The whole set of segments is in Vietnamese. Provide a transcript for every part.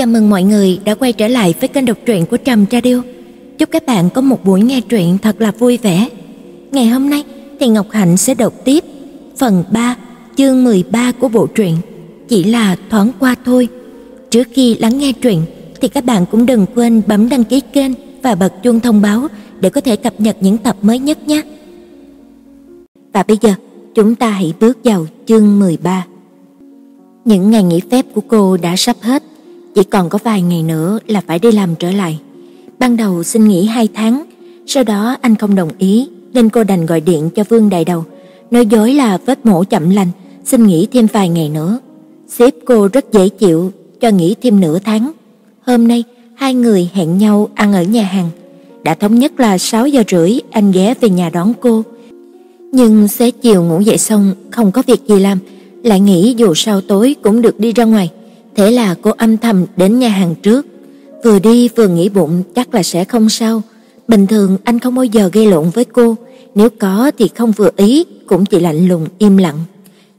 Chào mừng mọi người đã quay trở lại với kênh đọc truyện của Trầm Radio. Chúc các bạn có một buổi nghe truyện thật là vui vẻ. Ngày hôm nay thì Ngọc Hạnh sẽ đọc tiếp phần 3, chương 13 của bộ truyện Chỉ là thoáng qua thôi. Trước khi lắng nghe truyện thì các bạn cũng đừng quên bấm đăng ký kênh và bật chuông thông báo để có thể cập nhật những tập mới nhất nhé. Và bây giờ, chúng ta hãy bước vào chương 13. Những ngày nghỉ phép của cô đã sắp hết, chỉ còn có vài ngày nữa là phải đi làm trở lại. Ban đầu xin nghỉ 2 tháng, sau đó anh không đồng ý nên cô đành gọi điện cho Vương Đại Đầu, nói dối là vết mổ chậm lành, xin nghỉ thêm vài ngày nữa. Sếp cô rất dễ chịu, cho nghỉ thêm nửa tháng. Hôm nay, hai người hẹn nhau ăn ở nhà hàng. Đã thống nhất là 6 giờ rưỡi anh ghé về nhà đón cô. Nhưng xế chiều ngủ dậy xong không có việc gì làm, lại nghĩ dù sao tối cũng được đi ra ngoài. Thế là cô âm thầm đến nhà hàng trước, vừa đi vừa nghĩ bụng chắc là sẽ không sao. Bình thường anh không bao giờ gây lộn với cô, nếu có thì không vừa ý, cũng chỉ lạnh lùng im lặng.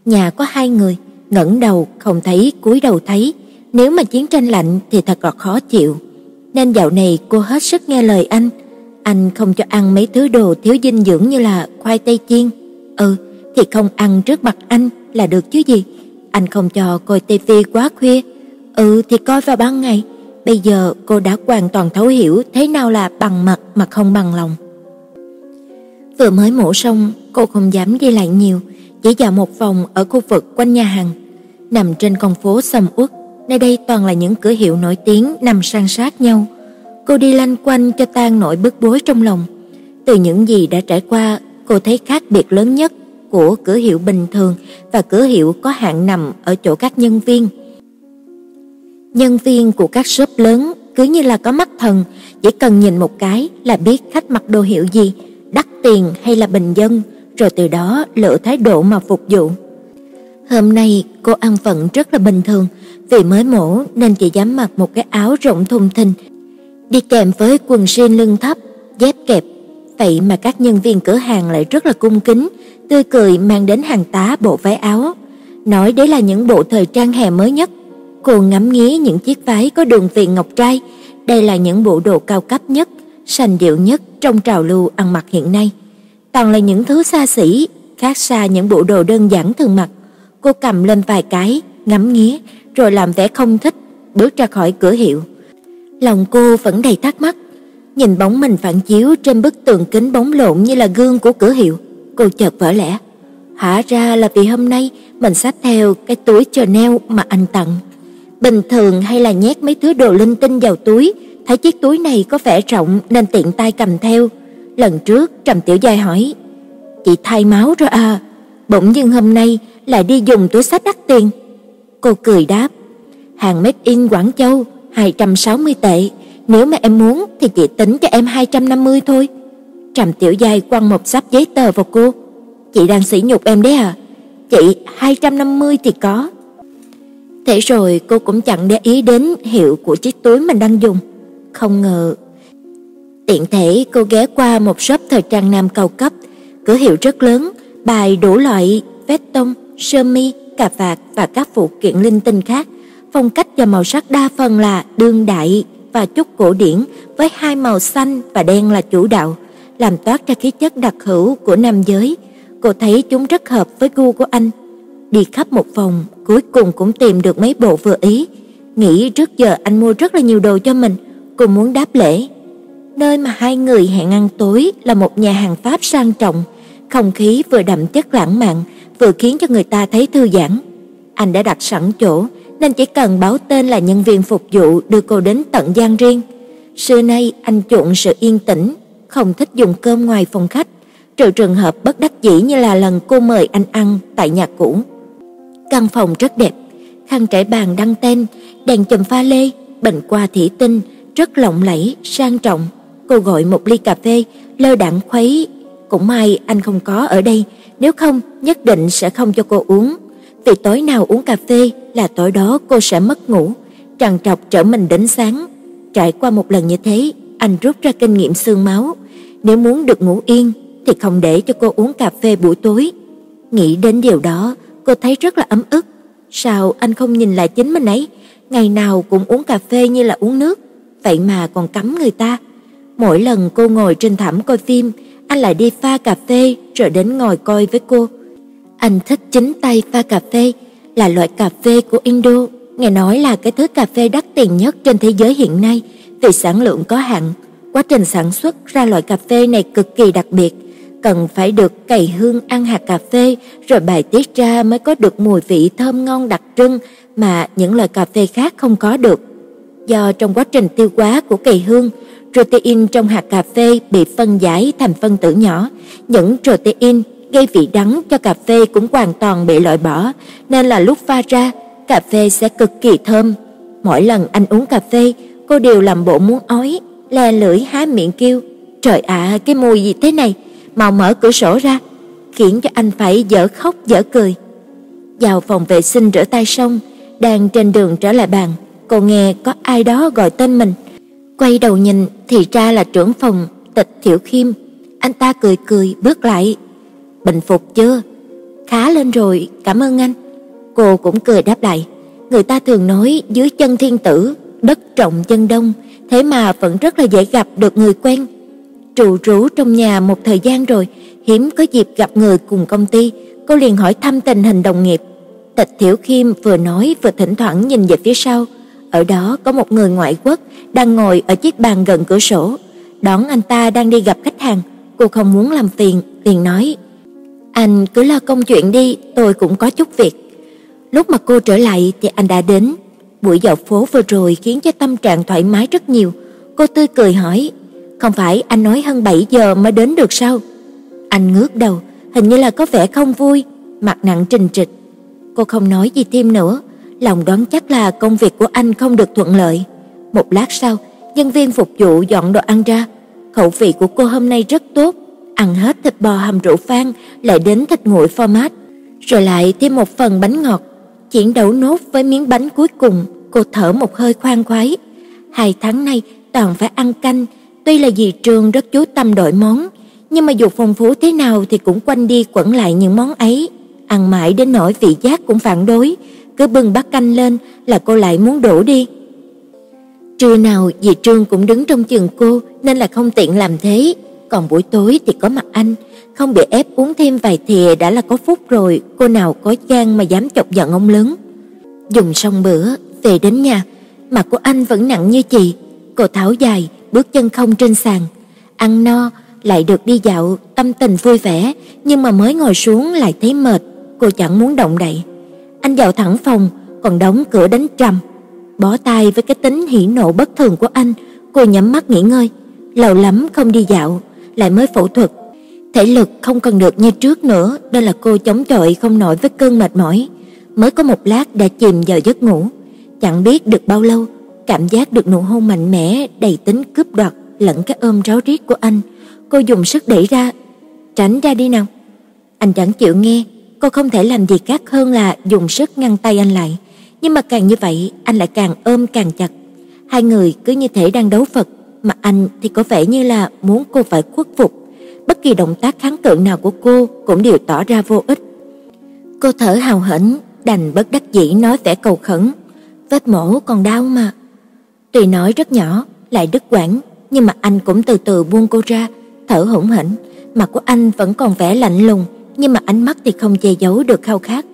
Nhà có hai người, ngẩng đầu không thấy, cúi đầu thấy, nếu mà chiến tranh lạnh thì thật là khó chịu. Nên dạo này cô hết sức nghe lời anh, anh không cho ăn mấy thứ đồ thiếu dinh dưỡng như là khoai tây chiên. Ừ, thì không ăn trước mặt anh là được chứ gì. Anh không cho coi tivi quá khuya. Ừ thì coi vào ban ngày. Bây giờ cô đã hoàn toàn thấu hiểu thế nào là bằng mặt mà không bằng lòng. Vừa mới mổ xong, cô không dám đi lại nhiều, chỉ dạo một vòng ở khu vực quanh nhà hàng. Nằm trên con phố sầm uất, nơi đây toàn là những cửa hiệu nổi tiếng nằm san sát nhau. Cô đi lanh quanh cho tan nỗi bức bối trong lòng. Từ những gì đã trải qua, cô thấy khác biệt lớn nhất của cửa hiệu bình thường và cửa hiệu có hạn nằm ở chỗ các nhân viên. Nhân viên của các shop lớn cứ như là có mắt thần, chỉ cần nhìn một cái là biết khách mặc đồ hiệu gì, đắt tiền hay là bình dân, rồi từ đó lựa thái độ mà phục vụ. Hôm nay cô ăn vận rất là bình thường, vì mới mổ nên chỉ dám mặc một cái áo rộng thùng thình, đi kèm với quần jean lưng thấp, dép kẹp. Vậy mà các nhân viên cửa hàng lại rất là cung kính, tươi cười mang đến hàng tá bộ váy áo, nói đấy là những bộ thời trang hè mới nhất. Cô ngắm nghía những chiếc váy có đường viền ngọc trai, đây là những bộ đồ cao cấp nhất, sành điệu nhất trong trào lưu ăn mặc hiện nay. Toàn là những thứ xa xỉ, khác xa những bộ đồ đơn giản thường mặc. Cô cầm lên vài cái, ngắm nghía rồi làm vẻ không thích, bước ra khỏi cửa hiệu. Lòng cô vẫn đầy thắc mắc, nhìn bóng mình phản chiếu trên bức tường kính bóng lộn như là gương của cửa hiệu cô chợt vỡ lẽ. Hóa ra là vì hôm nay mình xách theo cái túi Chanel mà anh tặng. Bình thường hay là nhét mấy thứ đồ linh tinh vào túi, thấy chiếc túi này có vẻ rộng nên tiện tay cầm theo. Lần trước Trầm Tiểu Giai hỏi, "Chị thay máu rồi à?" Bỗng dưng hôm nay lại đi dùng túi xách đắt tiền. Cô cười đáp, "Hàng made in Quảng Châu, 260 tệ, nếu mà em muốn thì chị tính cho em 250 thôi." Trầm Tiểu Giai quăng một sắp giấy tờ vào cô. "Chị đang sỉ nhục em đấy à? Chị 250 thì có." Thế rồi cô cũng chẳng để ý đến hiệu của chiếc túi mình đang dùng. Không ngờ tiện thể cô ghé qua một shop thời trang nam cao cấp, cửa hiệu rất lớn, bài đủ loại vest tông, sơ mi, cà vạt và các phụ kiện linh tinh khác. Phong cách và màu sắc đa phần là đương đại và chút cổ điển với hai màu xanh và đen là chủ đạo làm toát ra khí chất đặc hữu của nam giới. Cô thấy chúng rất hợp với gu của anh. Đi khắp một vòng, cuối cùng cũng tìm được mấy bộ vừa ý. Nghĩ trước giờ anh mua rất là nhiều đồ cho mình, cô muốn đáp lễ. Nơi mà hai người hẹn ăn tối là một nhà hàng Pháp sang trọng, không khí vừa đậm chất lãng mạn, vừa khiến cho người ta thấy thư giãn. Anh đã đặt sẵn chỗ, nên chỉ cần báo tên là nhân viên phục vụ đưa cô đến tận gian riêng. Xưa nay anh chuộng sự yên tĩnh, không thích dùng cơm ngoài phòng khách, trừ trường hợp bất đắc dĩ như là lần cô mời anh ăn tại nhà cũ. Căn phòng rất đẹp, khăn trải bàn đăng tên, đèn chùm pha lê, bình qua thủy tinh, rất lộng lẫy, sang trọng. Cô gọi một ly cà phê, lơ đãng khuấy, cũng may anh không có ở đây, nếu không nhất định sẽ không cho cô uống. Vì tối nào uống cà phê là tối đó cô sẽ mất ngủ, trằn trọc trở mình đến sáng. Trải qua một lần như thế, anh rút ra kinh nghiệm xương máu, nếu muốn được ngủ yên thì không để cho cô uống cà phê buổi tối. Nghĩ đến điều đó, cô thấy rất là ấm ức. Sao anh không nhìn lại chính mình ấy? ngày nào cũng uống cà phê như là uống nước, vậy mà còn cấm người ta. Mỗi lần cô ngồi trên thảm coi phim, anh lại đi pha cà phê rồi đến ngồi coi với cô. Anh thích chính tay pha cà phê, là loại cà phê của Indo, nghe nói là cái thứ cà phê đắt tiền nhất trên thế giới hiện nay vì sản lượng có hạn. Quá trình sản xuất ra loại cà phê này cực kỳ đặc biệt, cần phải được cày hương ăn hạt cà phê rồi bài tiết ra mới có được mùi vị thơm ngon đặc trưng mà những loại cà phê khác không có được. Do trong quá trình tiêu hóa của cày hương, protein trong hạt cà phê bị phân giải thành phân tử nhỏ, những protein gây vị đắng cho cà phê cũng hoàn toàn bị loại bỏ, nên là lúc pha ra, cà phê sẽ cực kỳ thơm. Mỗi lần anh uống cà phê, cô đều làm bộ muốn ói, le lưỡi há miệng kêu, "Trời ạ, cái mùi gì thế này, mau mở cửa sổ ra." khiến cho anh phải dở khóc dở cười. Vào phòng vệ sinh rửa tay xong, đang trên đường trở lại bàn, cô nghe có ai đó gọi tên mình. Quay đầu nhìn thì ra là trưởng phòng Tịch thiểu Khiêm. Anh ta cười cười bước lại. "Bình phục chưa?" "Khá lên rồi, cảm ơn anh." Cô cũng cười đáp lại. Người ta thường nói dưới chân thiên tử, đất trọng chân đông, thế mà vẫn rất là dễ gặp được người quen. Trụ rú trong nhà một thời gian rồi, hiếm có dịp gặp người cùng công ty, cô liền hỏi thăm tình hình đồng nghiệp. Tịch Thiểu Khiêm vừa nói vừa thỉnh thoảng nhìn về phía sau, ở đó có một người ngoại quốc đang ngồi ở chiếc bàn gần cửa sổ, đón anh ta đang đi gặp khách hàng, cô không muốn làm phiền, liền nói: "Anh cứ lo công chuyện đi, tôi cũng có chút việc." Lúc mà cô trở lại thì anh đã đến. Buổi dạo phố vừa rồi khiến cho tâm trạng thoải mái rất nhiều. Cô tươi cười hỏi: "Không phải anh nói hơn 7 giờ mới đến được sao?" Anh ngước đầu, hình như là có vẻ không vui, mặt nặng trình trịch. Cô không nói gì thêm nữa, lòng đoán chắc là công việc của anh không được thuận lợi. Một lát sau, nhân viên phục vụ dọn đồ ăn ra. Khẩu vị của cô hôm nay rất tốt, ăn hết thịt bò hầm rượu phan, lại đến thịt nguội format, rồi lại thêm một phần bánh ngọt. Chiến đấu nốt với miếng bánh cuối cùng, cô thở một hơi khoan khoái. Hai tháng nay toàn phải ăn canh, tuy là dì Trường rất chú tâm đổi món, nhưng mà dù phong phú thế nào thì cũng quanh đi quẩn lại những món ấy, ăn mãi đến nỗi vị giác cũng phản đối, cứ bưng bát canh lên là cô lại muốn đổ đi. Trưa nào dì Trương cũng đứng trong chừng cô nên là không tiện làm thế, còn buổi tối thì có mặt anh, không bị ép uống thêm vài thìa đã là có phúc rồi, cô nào có gan mà dám chọc giận ông lớn. Dùng xong bữa, về đến nhà, mặt của anh vẫn nặng như chì, cô tháo dài, bước chân không trên sàn, ăn no lại được đi dạo, tâm tình vui vẻ, nhưng mà mới ngồi xuống lại thấy mệt, cô chẳng muốn động đậy. Anh vào thẳng phòng, còn đóng cửa đánh trầm. Bó tay với cái tính hỉ nộ bất thường của anh, cô nhắm mắt nghỉ ngơi, lâu lắm không đi dạo, lại mới phẫu thuật. Thể lực không còn được như trước nữa, đây là cô chống chọi không nổi với cơn mệt mỏi. Mới có một lát đã chìm vào giấc ngủ, chẳng biết được bao lâu, cảm giác được nụ hôn mạnh mẽ đầy tính cướp đoạt lẫn cái ôm ráo riết của anh, cô dùng sức đẩy ra, "Tránh ra đi nào." Anh chẳng chịu nghe, cô không thể làm gì khác hơn là dùng sức ngăn tay anh lại, nhưng mà càng như vậy, anh lại càng ôm càng chặt. Hai người cứ như thể đang đấu Phật, mà anh thì có vẻ như là muốn cô phải khuất phục. Bất kỳ động tác kháng cự nào của cô cũng đều tỏ ra vô ích. Cô thở hào hển, đành bất đắc dĩ nói vẻ cầu khẩn, "Vết mổ còn đau mà." Tuy nói rất nhỏ, lại đứt quãng, nhưng mà anh cũng từ từ buông cô ra, thở hổn hển, mặt của anh vẫn còn vẻ lạnh lùng, nhưng mà ánh mắt thì không che giấu được khao khát.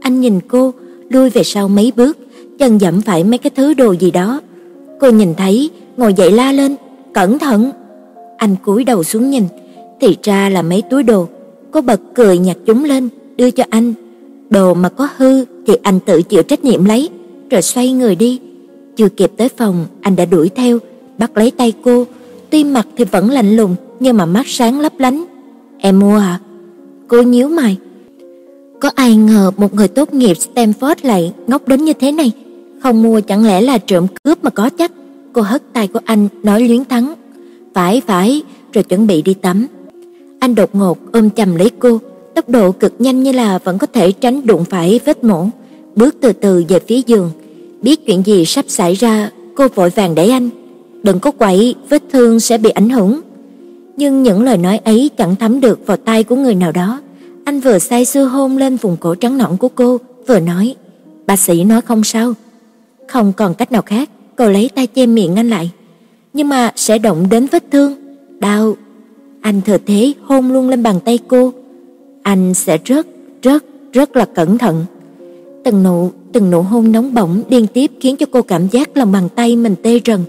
Anh nhìn cô, lui về sau mấy bước, chân dẫm phải mấy cái thứ đồ gì đó. Cô nhìn thấy, ngồi dậy la lên, "Cẩn thận!" Anh cúi đầu xuống nhìn, thì ra là mấy túi đồ. Cô bật cười nhặt chúng lên, đưa cho anh. Đồ mà có hư thì anh tự chịu trách nhiệm lấy, rồi xoay người đi. Chưa kịp tới phòng, anh đã đuổi theo, bắt lấy tay cô, tuy mặt thì vẫn lạnh lùng, nhưng mà mắt sáng lấp lánh. "Em mua hả?" Cô nhíu mày. Có ai ngờ một người tốt nghiệp Stanford lại ngốc đến như thế này, không mua chẳng lẽ là trộm cướp mà có chắc. Cô hất tay của anh nói luyến thắng. "Phải phải." rồi chuẩn bị đi tắm. Anh đột ngột ôm chầm lấy cô, tốc độ cực nhanh như là vẫn có thể tránh đụng phải vết mổ, bước từ từ về phía giường. Biết chuyện gì sắp xảy ra, cô vội vàng đẩy anh, "Đừng có quậy, vết thương sẽ bị ảnh hưởng." nhưng những lời nói ấy chẳng thấm được vào tai của người nào đó. Anh vừa say sưa hôn lên vùng cổ trắng nõn của cô, vừa nói, "Bác sĩ nói không sao." không còn cách nào khác, cô lấy tay che miệng anh lại. Nhưng mà sẽ động đến vết thương, đau. Anh thừa thế hôn luôn lên bàn tay cô. Anh sẽ rất, rất, rất là cẩn thận. Từng nụ, từng nụ hôn nóng bỏng liên tiếp khiến cho cô cảm giác lòng bàn tay mình tê rần.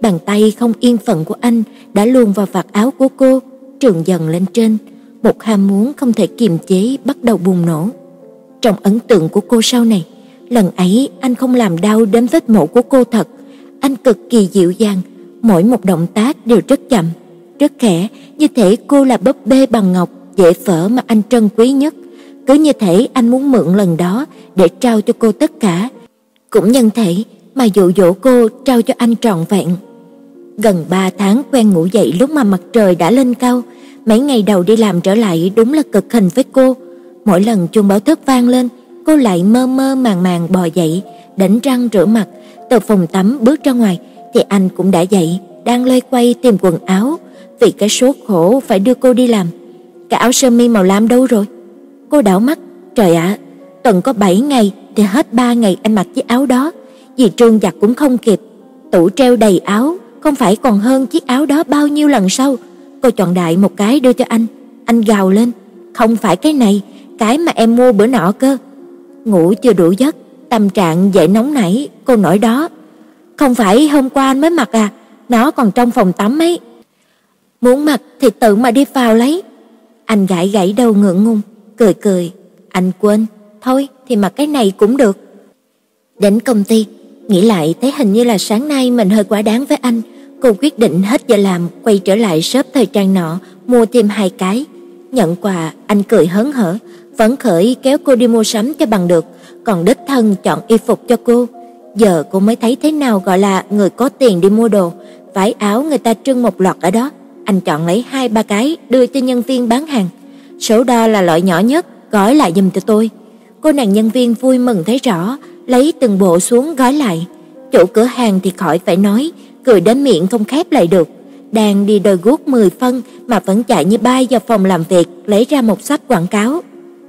Bàn tay không yên phận của anh đã luồn vào vạt áo của cô, trường dần lên trên. Một ham muốn không thể kiềm chế bắt đầu bùng nổ. Trong ấn tượng của cô sau này, lần ấy anh không làm đau đến vết mổ của cô thật. Anh cực kỳ dịu dàng, mỗi một động tác đều rất chậm, rất khẽ, như thể cô là búp bê bằng ngọc dễ phở mà anh trân quý nhất. Cứ như thể anh muốn mượn lần đó để trao cho cô tất cả, cũng nhân thể mà dụ dỗ cô trao cho anh trọn vẹn. Gần 3 tháng quen ngủ dậy lúc mà mặt trời đã lên cao, mấy ngày đầu đi làm trở lại đúng là cực hình với cô. Mỗi lần chuông báo thức vang lên, cô lại mơ mơ màng màng bò dậy, đánh răng rửa mặt, từ phòng tắm bước ra ngoài thì anh cũng đã dậy, đang loay quay tìm quần áo, vì cái số khổ phải đưa cô đi làm. Cái áo sơ mi màu lam đâu rồi? Cô đảo mắt, trời ạ, tuần có 7 ngày thì hết 3 ngày anh mặc chiếc áo đó, vì trương giặt cũng không kịp. Tủ treo đầy áo, không phải còn hơn chiếc áo đó bao nhiêu lần sau. Cô chọn đại một cái đưa cho anh, anh gào lên, "Không phải cái này, cái mà em mua bữa nọ cơ." Ngủ chưa đủ giấc, tâm trạng dậy nóng nảy, cô nói đó. "Không phải hôm qua anh mới mặc à, nó còn trong phòng tắm ấy." Muốn mặc thì tự mà đi vào lấy. Anh gãi gãi đầu ngượng ngùng, cười cười, anh quên, thôi thì mặc cái này cũng được. Đến công ty, nghĩ lại thấy hình như là sáng nay mình hơi quá đáng với anh, cô quyết định hết giờ làm quay trở lại shop thời trang nọ, mua thêm hai cái. Nhận quà, anh cười hớn hở, phấn khởi kéo cô đi mua sắm cho bằng được, còn đích thân chọn y phục cho cô. Giờ cô mới thấy thế nào gọi là người có tiền đi mua đồ, vải áo người ta trưng một loạt ở đó, anh chọn lấy hai ba cái đưa cho nhân viên bán hàng. Số đo là loại nhỏ nhất, gói lại giùm cho tôi. Cô nàng nhân viên vui mừng thấy rõ, lấy từng bộ xuống gói lại. Chủ cửa hàng thì khỏi phải nói, cười đến miệng không khép lại được. Đang đi đôi guốc 10 phân mà vẫn chạy như bay vào phòng làm việc lấy ra một sách quảng cáo.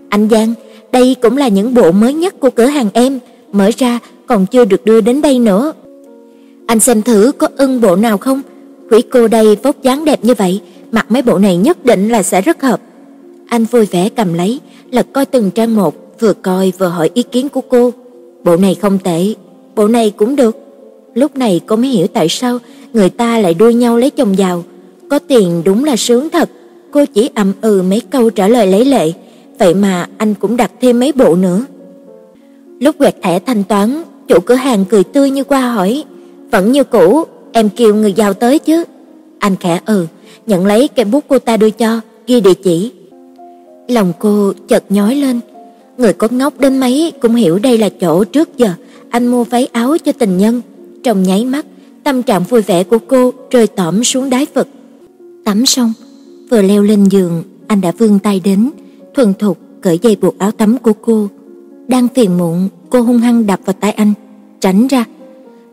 Anh Giang, đây cũng là những bộ mới nhất của cửa hàng em, mở ra còn chưa được đưa đến đây nữa. Anh xem thử có ưng bộ nào không? Quỷ cô đây vóc dáng đẹp như vậy, mặc mấy bộ này nhất định là sẽ rất hợp. Anh vui vẻ cầm lấy, lật coi từng trang một, vừa coi vừa hỏi ý kiến của cô. Bộ này không tệ, bộ này cũng được. Lúc này cô mới hiểu tại sao người ta lại đua nhau lấy chồng giàu. Có tiền đúng là sướng thật. Cô chỉ ậm ừ mấy câu trả lời lấy lệ, vậy mà anh cũng đặt thêm mấy bộ nữa. Lúc quẹt thẻ thanh toán, chủ cửa hàng cười tươi như qua hỏi, "Vẫn như cũ, em kêu người giàu tới chứ?" Anh khẽ ừ, nhận lấy cái bút cô ta đưa cho, ghi địa chỉ. Lòng cô chợt nhói lên, người có ngốc đến mấy cũng hiểu đây là chỗ trước giờ anh mua váy áo cho tình nhân. Trong nháy mắt, tâm trạng vui vẻ của cô rơi tỏm xuống đáy vực. Tắm xong, vừa leo lên giường, anh đã vươn tay đến, thuần thục cởi dây buộc áo tắm của cô. Đang phiền muộn, cô hung hăng đập vào tay anh, tránh ra.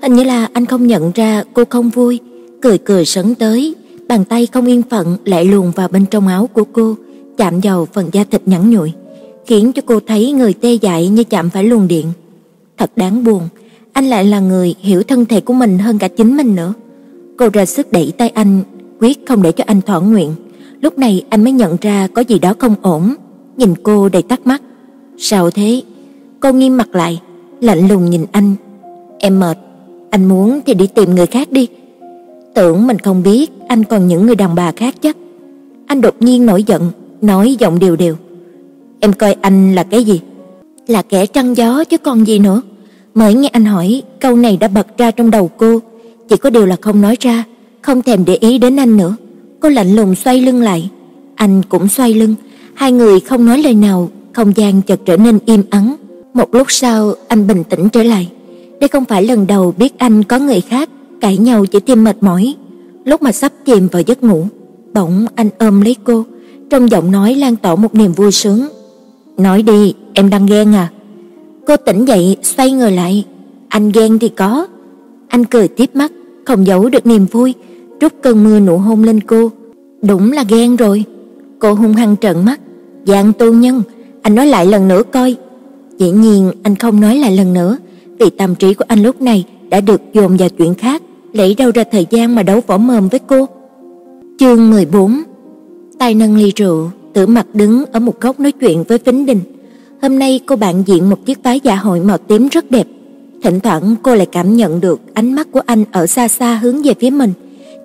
Hình như là anh không nhận ra cô không vui, cười cười sấn tới, bàn tay không yên phận lại luồn vào bên trong áo của cô, chạm vào phần da thịt nhẵn nhụi, khiến cho cô thấy người tê dại như chạm phải luồng điện. Thật đáng buồn, anh lại là người hiểu thân thể của mình hơn cả chính mình nữa. Cô ra sức đẩy tay anh, quyết không để cho anh thỏa nguyện. Lúc này anh mới nhận ra có gì đó không ổn, nhìn cô đầy tắc mắt. "Sao thế?" Cô nghiêm mặt lại, lạnh lùng nhìn anh. "Em mệt, anh muốn thì đi tìm người khác đi." Tưởng mình không biết anh còn những người đàn bà khác chắc. Anh đột nhiên nổi giận, nói giọng đều đều. "Em coi anh là cái gì?" "Là kẻ trăng gió chứ còn gì nữa." Mới nghe anh hỏi, câu này đã bật ra trong đầu cô, chỉ có điều là không nói ra, không thèm để ý đến anh nữa. Cô lạnh lùng xoay lưng lại, anh cũng xoay lưng, hai người không nói lời nào, không gian chợt trở nên im ắng. Một lúc sau, anh bình tĩnh trở lại. Đây không phải lần đầu biết anh có người khác, cãi nhau chỉ thêm mệt mỏi. Lúc mà sắp chìm vào giấc ngủ, bỗng anh ôm lấy cô, trong giọng nói lan tỏa một niềm vui sướng. "Nói đi, em đang ghen à?" Cô tỉnh dậy, xoay người lại. Anh ghen thì có. Anh cười tiếp mắt, không giấu được niềm vui, trút cơn mưa nụ hôn lên cô. Đúng là ghen rồi. Cô hung hăng trợn mắt. Giang tu nhân, anh nói lại lần nữa coi. Dĩ nhiên anh không nói lại lần nữa, vì tâm trí của anh lúc này đã được dồn vào chuyện khác, lấy đâu ra thời gian mà đấu võ mồm với cô. Chương 14 Tay nâng ly rượu, Tử Mặc đứng ở một góc nói chuyện với Vĩnh Đình. Hôm nay cô bạn diện một chiếc váy dạ hội màu tím rất đẹp. Thỉnh thoảng cô lại cảm nhận được ánh mắt của anh ở xa xa hướng về phía mình.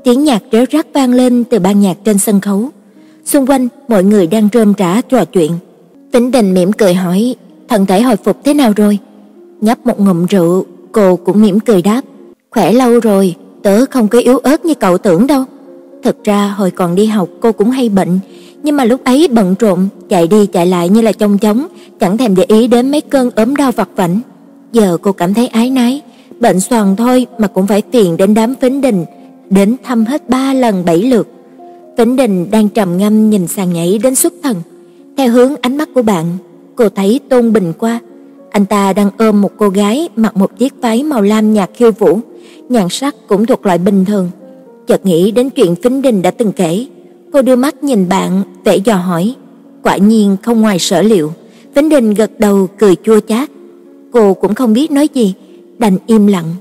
Tiếng nhạc réo rắt vang lên từ ban nhạc trên sân khấu. Xung quanh mọi người đang rơm rã trò chuyện. Vĩnh Đình mỉm cười hỏi, thân thể hồi phục thế nào rồi? Nhấp một ngụm rượu, cô cũng mỉm cười đáp, khỏe lâu rồi, tớ không có yếu ớt như cậu tưởng đâu. Thực ra hồi còn đi học cô cũng hay bệnh, nhưng mà lúc ấy bận rộn, chạy đi chạy lại như là trông chóng, chẳng thèm để ý đến mấy cơn ốm đau vặt vãnh. Giờ cô cảm thấy ái nái, bệnh xoàn thôi mà cũng phải phiền đến đám Vĩnh Đình, đến thăm hết ba lần bảy lượt. Vĩnh Đình đang trầm ngâm nhìn sàn nhảy đến xuất thần. Theo hướng ánh mắt của bạn, cô thấy Tôn Bình qua, anh ta đang ôm một cô gái mặc một chiếc váy màu lam nhạt khiêu vũ, nhan sắc cũng thuộc loại bình thường. Chợt nghĩ đến chuyện Phính Đình đã từng kể, cô đưa mắt nhìn bạn, vẻ dò hỏi. Quả nhiên không ngoài sở liệu, Phính Đình gật đầu cười chua chát. Cô cũng không biết nói gì, đành im lặng,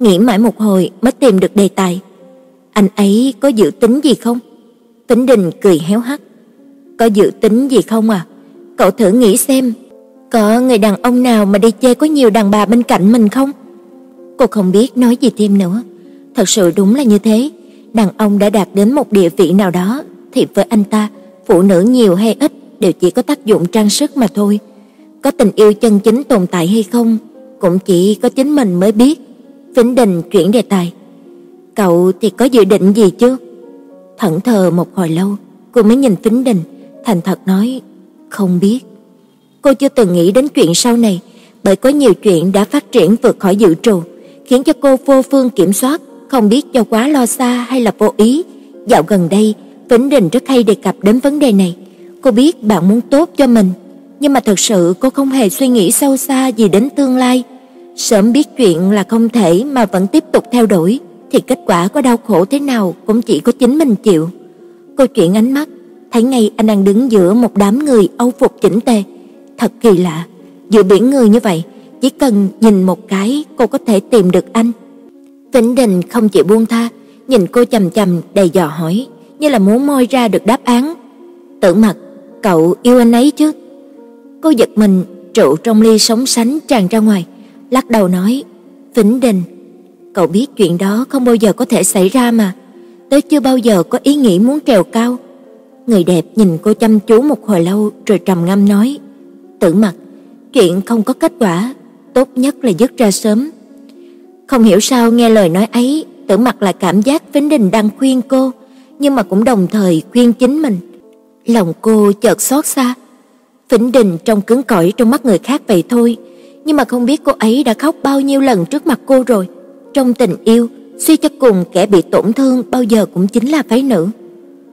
nghĩ mãi một hồi mới tìm được đề tài. Anh ấy có dự tính gì không? Phính Đình cười héo hắt. Có dự tính gì không à? Cậu thử nghĩ xem, có người đàn ông nào mà đi chơi có nhiều đàn bà bên cạnh mình không? Cô không biết nói gì thêm nữa. Thật sự đúng là như thế, đàn ông đã đạt đến một địa vị nào đó thì với anh ta, phụ nữ nhiều hay ít đều chỉ có tác dụng trang sức mà thôi. Có tình yêu chân chính tồn tại hay không, cũng chỉ có chính mình mới biết. Vĩnh Đình chuyển đề tài. Cậu thì có dự định gì chứ? Thẫn thờ một hồi lâu, cô mới nhìn Vĩnh Đình, thành thật nói, không biết. Cô chưa từng nghĩ đến chuyện sau này, bởi có nhiều chuyện đã phát triển vượt khỏi dự trù, khiến cho cô vô phương kiểm soát, không biết do quá lo xa hay là vô ý. Dạo gần đây, Vĩnh Đình rất hay đề cập đến vấn đề này. Cô biết bạn muốn tốt cho mình, nhưng mà thật sự cô không hề suy nghĩ sâu xa gì đến tương lai. Sớm biết chuyện là không thể mà vẫn tiếp tục theo đuổi, thì kết quả có đau khổ thế nào cũng chỉ có chính mình chịu. Cô chuyển ánh mắt, thấy ngay anh đang đứng giữa một đám người âu phục chỉnh tề. Thật kỳ lạ, giữa biển người như vậy, chỉ cần nhìn một cái cô có thể tìm được anh. Vĩnh Đình không chịu buông tha, nhìn cô chằm chằm đầy dò hỏi, như là muốn moi ra được đáp án. Tử Mặc, cậu yêu anh ấy chứ? Cô giật mình, rượu trong ly sóng sánh tràn ra ngoài, lắc đầu nói, "Vĩnh Đình, cậu biết chuyện đó không bao giờ có thể xảy ra mà, tớ chưa bao giờ có ý nghĩ muốn trèo cao." Người đẹp nhìn cô chăm chú một hồi lâu rồi trầm ngâm nói, "Tử Mặc, chuyện không có kết quả, tốt nhất là dứt ra sớm." Không hiểu sao nghe lời nói ấy, Tử Mặc lại cảm giác Vĩnh Đình đang khuyên cô, nhưng mà cũng đồng thời khuyên chính mình. Lòng cô chợt xót xa. Vĩnh Đình trông cứng cỏi trong mắt người khác vậy thôi, nhưng mà không biết cô ấy đã khóc bao nhiêu lần trước mặt cô rồi. Trong tình yêu, suy cho cùng kẻ bị tổn thương bao giờ cũng chính là phái nữ.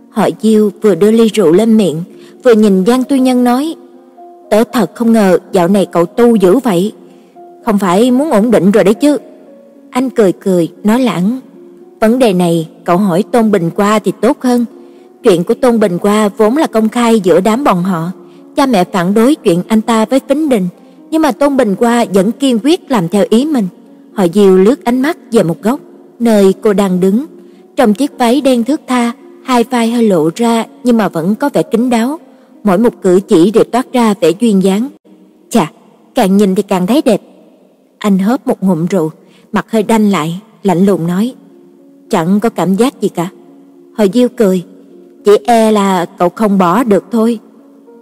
Họ Diêu vừa đưa ly rượu lên miệng, vừa nhìn Giang Tu Nhân nói: "Tớ thật không ngờ dạo này cậu tu dữ vậy, không phải muốn ổn định rồi đấy chứ?" Anh cười cười, nói lãng, "Vấn đề này cậu hỏi Tôn Bình qua thì tốt hơn. Chuyện của Tôn Bình qua vốn là công khai giữa đám bọn họ, cha mẹ phản đối chuyện anh ta với Vĩnh Đình, nhưng mà Tôn Bình qua vẫn kiên quyết làm theo ý mình." Họ Diêu lướt ánh mắt về một góc, nơi cô đang đứng, trong chiếc váy đen thướt tha, hai vai hơi lộ ra nhưng mà vẫn có vẻ kín đáo, mỗi một cử chỉ đều toát ra vẻ duyên dáng. Chà, càng nhìn thì càng thấy đẹp. Anh hớp một ngụm rượu, mặt hơi đanh lại, lạnh lùng nói: "Chẳng có cảm giác gì cả." Hồi Diêu cười, "Chỉ e là cậu không bỏ được thôi."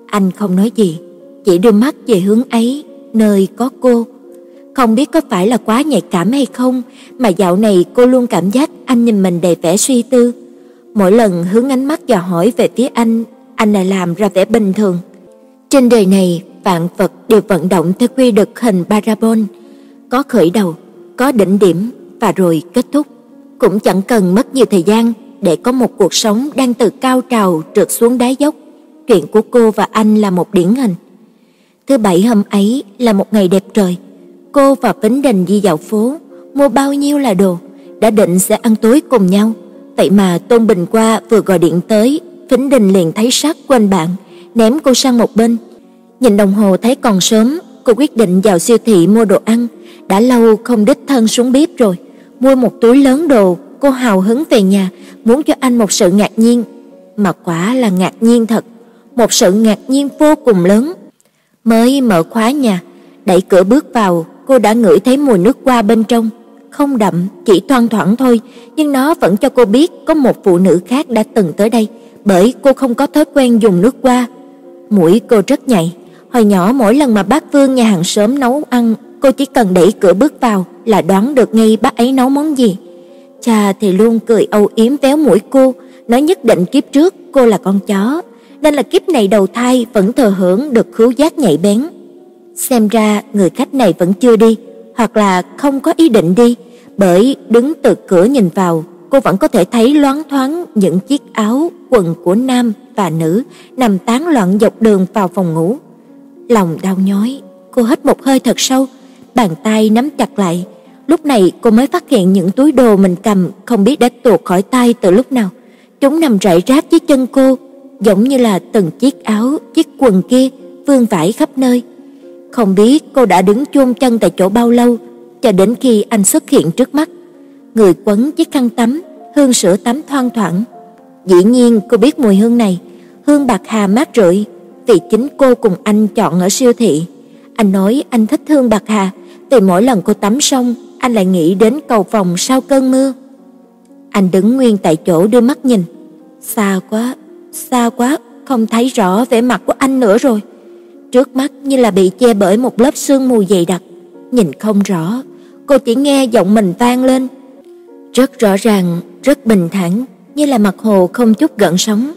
Anh không nói gì, chỉ đưa mắt về hướng ấy, nơi có cô. Không biết có phải là quá nhạy cảm hay không, mà dạo này cô luôn cảm giác anh nhìn mình đầy vẻ suy tư. Mỗi lần hướng ánh mắt dò hỏi về phía anh, anh lại làm ra vẻ bình thường. Trên đời này, vạn vật đều vận động theo quy luật hình parabol, có khởi đầu, có đỉnh điểm và rồi kết thúc. Cũng chẳng cần mất nhiều thời gian để có một cuộc sống đang từ cao trào trượt xuống đáy dốc. Chuyện của cô và anh là một điển hình. Thứ bảy hôm ấy là một ngày đẹp trời. Cô và Vĩnh Đình đi dạo phố, mua bao nhiêu là đồ, đã định sẽ ăn tối cùng nhau. Vậy mà Tôn Bình qua vừa gọi điện tới, Vĩnh Đình liền thấy sắc quên bạn, ném cô sang một bên. Nhìn đồng hồ thấy còn sớm, cô quyết định vào siêu thị mua đồ ăn, đã lâu không đích thân xuống bếp rồi, mua một túi lớn đồ, cô hào hứng về nhà, muốn cho anh một sự ngạc nhiên, mà quả là ngạc nhiên thật, một sự ngạc nhiên vô cùng lớn. Mới mở khóa nhà, đẩy cửa bước vào, cô đã ngửi thấy mùi nước hoa bên trong, không đậm, chỉ thoang thoảng thôi, nhưng nó vẫn cho cô biết có một phụ nữ khác đã từng tới đây, bởi cô không có thói quen dùng nước hoa. Mũi cô rất nhạy, hồi nhỏ mỗi lần mà bác Vương nhà hàng xóm nấu ăn, cô chỉ cần đẩy cửa bước vào là đoán được ngay bác ấy nấu món gì. Cha thì luôn cười âu yếm véo mũi cô, nói nhất định kiếp trước cô là con chó, nên là kiếp này đầu thai vẫn thừa hưởng được khứu giác nhạy bén. Xem ra người khách này vẫn chưa đi, hoặc là không có ý định đi, bởi đứng từ cửa nhìn vào, cô vẫn có thể thấy loáng thoáng những chiếc áo, quần của nam và nữ nằm tán loạn dọc đường vào phòng ngủ. Lòng đau nhói, cô hít một hơi thật sâu, bàn tay nắm chặt lại. Lúc này cô mới phát hiện những túi đồ mình cầm không biết đã tuột khỏi tay từ lúc nào. Chúng nằm rải rác dưới chân cô, giống như là từng chiếc áo, chiếc quần kia vương vãi khắp nơi. Không biết cô đã đứng chôn chân tại chỗ bao lâu, cho đến khi anh xuất hiện trước mắt. Người quấn chiếc khăn tắm, hương sữa tắm thoang thoảng. Dĩ nhiên cô biết mùi hương này, hương bạc hà mát rượi, vì chính cô cùng anh chọn ở siêu thị. Anh nói anh thích thương bạc hà, vì mỗi lần cô tắm xong, anh lại nghĩ đến cầu vồng sau cơn mưa. Anh đứng nguyên tại chỗ đưa mắt nhìn. Xa quá, xa quá, không thấy rõ vẻ mặt của anh nữa rồi. Trước mắt như là bị che bởi một lớp sương mù dày đặc, nhìn không rõ, cô chỉ nghe giọng mình vang lên. Rất rõ ràng, rất bình thản, như là mặt hồ không chút gợn sóng.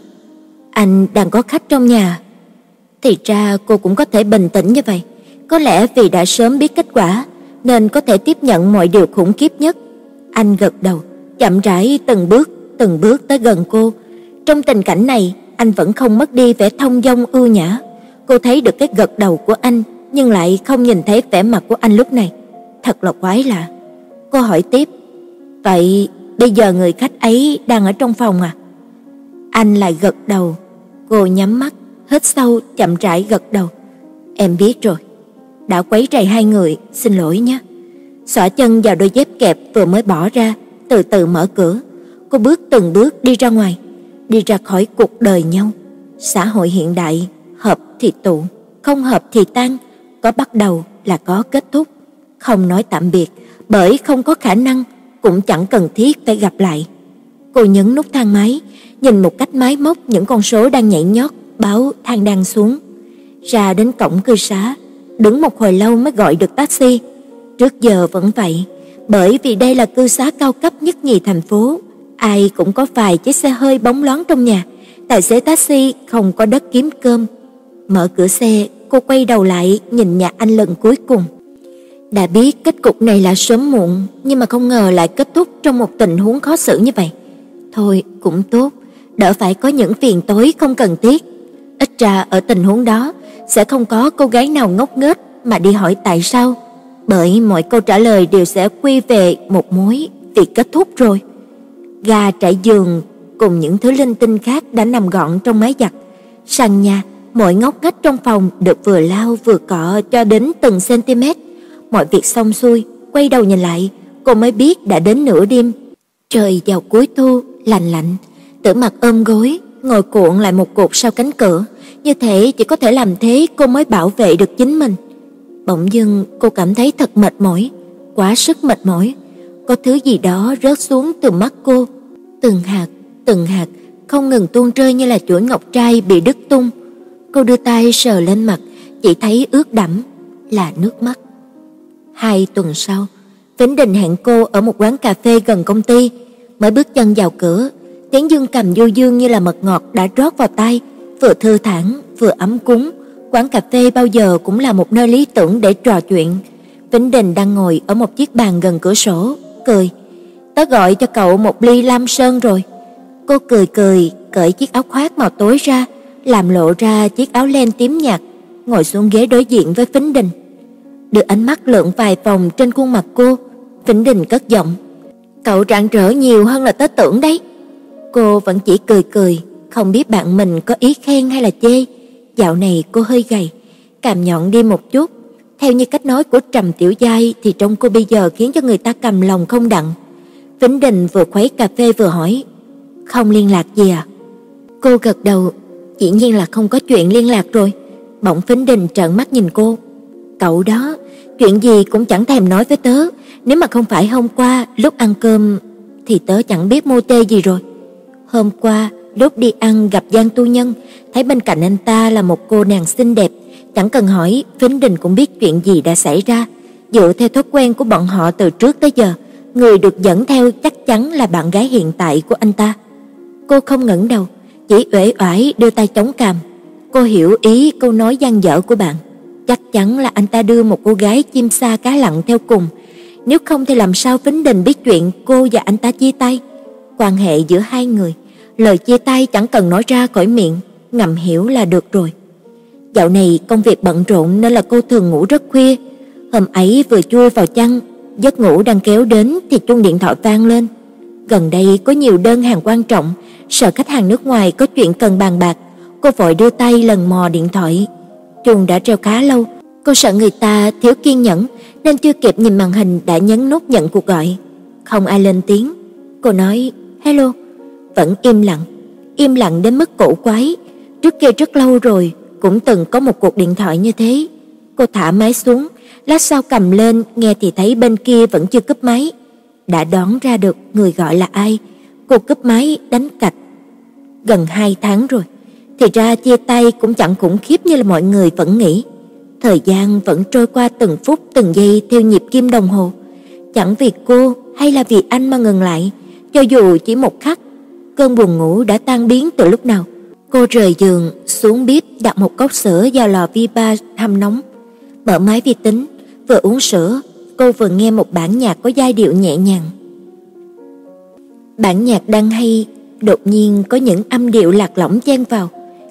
Anh đang có khách trong nhà. Thì ra cô cũng có thể bình tĩnh như vậy, có lẽ vì đã sớm biết kết quả nên có thể tiếp nhận mọi điều khủng khiếp nhất. Anh gật đầu, chậm rãi từng bước, từng bước tới gần cô. Trong tình cảnh này, anh vẫn không mất đi vẻ thông dong ưu nhã. Cô thấy được cái gật đầu của anh, nhưng lại không nhìn thấy vẻ mặt của anh lúc này. Thật là quái lạ. Cô hỏi tiếp, "Vậy bây giờ người khách ấy đang ở trong phòng à?" Anh lại gật đầu. Cô nhắm mắt, hết sâu, chậm rãi gật đầu. "Em biết rồi. Đã quấy rầy hai người, xin lỗi nhé." xỏ chân vào đôi dép kẹp vừa mới bỏ ra, từ từ mở cửa. Cô bước từng bước đi ra ngoài, đi ra khỏi cuộc đời nhau. Xã hội hiện đại hợp thì tụ, không hợp thì tan, có bắt đầu là có kết thúc, không nói tạm biệt, bởi không có khả năng, cũng chẳng cần thiết phải gặp lại. Cô nhấn nút thang máy, nhìn một cách máy móc những con số đang nhảy nhót báo thang đang xuống. Ra đến cổng cư xá, đứng một hồi lâu mới gọi được taxi. Trước giờ vẫn vậy, bởi vì đây là cư xá cao cấp nhất nhì thành phố, ai cũng có vài chiếc xe hơi bóng loáng trong nhà. Tài xế taxi không có đất kiếm cơm, Mở cửa xe, cô quay đầu lại nhìn nhà anh lần cuối cùng. Đã biết kết cục này là sớm muộn, nhưng mà không ngờ lại kết thúc trong một tình huống khó xử như vậy. Thôi, cũng tốt, đỡ phải có những phiền tối không cần thiết. Ít ra ở tình huống đó sẽ không có cô gái nào ngốc nghếch mà đi hỏi tại sao, bởi mọi câu trả lời đều sẽ quy về một mối việc kết thúc rồi. Gà trải giường cùng những thứ linh tinh khác đã nằm gọn trong máy giặt. Sàn nhà Mọi ngóc ngách trong phòng được vừa lau vừa cọ cho đến từng cm. Mọi việc xong xuôi, quay đầu nhìn lại, cô mới biết đã đến nửa đêm. Trời vào cuối thu, lạnh lạnh, Tử Mặc ôm gối, ngồi cuộn lại một cột sau cánh cửa, như thể chỉ có thể làm thế cô mới bảo vệ được chính mình. Bỗng dưng cô cảm thấy thật mệt mỏi, quá sức mệt mỏi. Có thứ gì đó rớt xuống từ mắt cô, từng hạt, từng hạt không ngừng tuôn rơi như là chuỗi ngọc trai bị đứt tung. Cô đưa tay sờ lên mặt, chỉ thấy ướt đẫm là nước mắt. Hai tuần sau, Vĩnh Đình hẹn cô ở một quán cà phê gần công ty, mới bước chân vào cửa, tiếng dương cầm du dương như là mật ngọt đã rót vào tai, vừa thư thản vừa ấm cúng. Quán cà phê bao giờ cũng là một nơi lý tưởng để trò chuyện. Vĩnh Đình đang ngồi ở một chiếc bàn gần cửa sổ, cười. "Tớ gọi cho cậu một ly Lam Sơn rồi." Cô cười cười, cởi chiếc áo khoác màu tối ra, làm lộ ra chiếc áo len tím nhạt, ngồi xuống ghế đối diện với Vĩnh Đình. được ánh mắt lượn vài vòng trên khuôn mặt cô, Vĩnh Đình cất giọng: "Cậu rạng rỡ nhiều hơn là tớ tưởng đấy." Cô vẫn chỉ cười cười, không biết bạn mình có ý khen hay là chê. Dạo này cô hơi gầy, cảm nhọn đi một chút, Theo như cách nói của Trầm Tiểu Giai thì trong cô bây giờ khiến cho người ta cầm lòng không đặng. Vĩnh Đình vừa khuấy cà phê vừa hỏi, "Không liên lạc gì à?" Cô gật đầu, dĩ nhiên là không có chuyện liên lạc rồi. Bỗng Vĩnh Đình trợn mắt nhìn cô. "Cậu đó, chuyện gì cũng chẳng thèm nói với tớ, nếu mà không phải hôm qua lúc ăn cơm thì tớ chẳng biết mô tê gì rồi. Hôm qua lúc đi ăn gặp Giang Tu Nhân, thấy bên cạnh anh ta là một cô nàng xinh đẹp, chẳng cần hỏi, Vĩnh Đình cũng biết chuyện gì đã xảy ra. Dựa theo thói quen của bọn họ từ trước tới giờ, người được dẫn theo chắc chắn là bạn gái hiện tại của anh ta. Cô không ngẩng đầu, chỉ uể oải đưa tay chống cằm. Cô hiểu ý câu nói gian dở của bạn, chắc chắn là anh ta đưa một cô gái chim sa cá lặn theo cùng, nếu không thì làm sao Vĩnh Đình biết chuyện cô và anh ta chia tay? Quan hệ giữa hai người, lời chia tay chẳng cần nói ra khỏi miệng, ngầm hiểu là được rồi. Dạo này công việc bận rộn nên là cô thường ngủ rất khuya. Hôm ấy vừa chui vào chăn, giấc ngủ đang kéo đến thì chuông điện thoại vang lên. Gần đây có nhiều đơn hàng quan trọng, sợ khách hàng nước ngoài có chuyện cần bàn bạc, cô vội đưa tay lần mò điện thoại. Chuông đã treo khá lâu, cô sợ người ta thiếu kiên nhẫn nên chưa kịp nhìn màn hình đã nhấn nút nhận cuộc gọi. Không ai lên tiếng. Cô nói "Hello." Vẫn im lặng, im lặng đến mức cổ quái. Trước kia rất lâu rồi cũng từng có một cuộc điện thoại như thế. Cô thả máy xuống, lát sau cầm lên nghe thì thấy bên kia vẫn chưa cúp máy. Đã đoán ra được người gọi là ai. Cô cúp máy đánh cạch. Gần hai tháng rồi, thì ra chia tay cũng chẳng khủng khiếp như là mọi người vẫn nghĩ. Thời gian vẫn trôi qua từng phút từng giây theo nhịp kim đồng hồ, chẳng vì cô hay là vì anh mà ngừng lại, cho dù chỉ một khắc. Cơn buồn ngủ đã tan biến từ lúc nào. Cô rời giường, xuống bếp đặt một cốc sữa vào lò vi ba hâm nóng. Mở máy vi tính, vừa uống sữa, cô vừa nghe một bản nhạc có giai điệu nhẹ nhàng. Bản nhạc đang hay, đột nhiên có những âm điệu lạc lõng chen vào.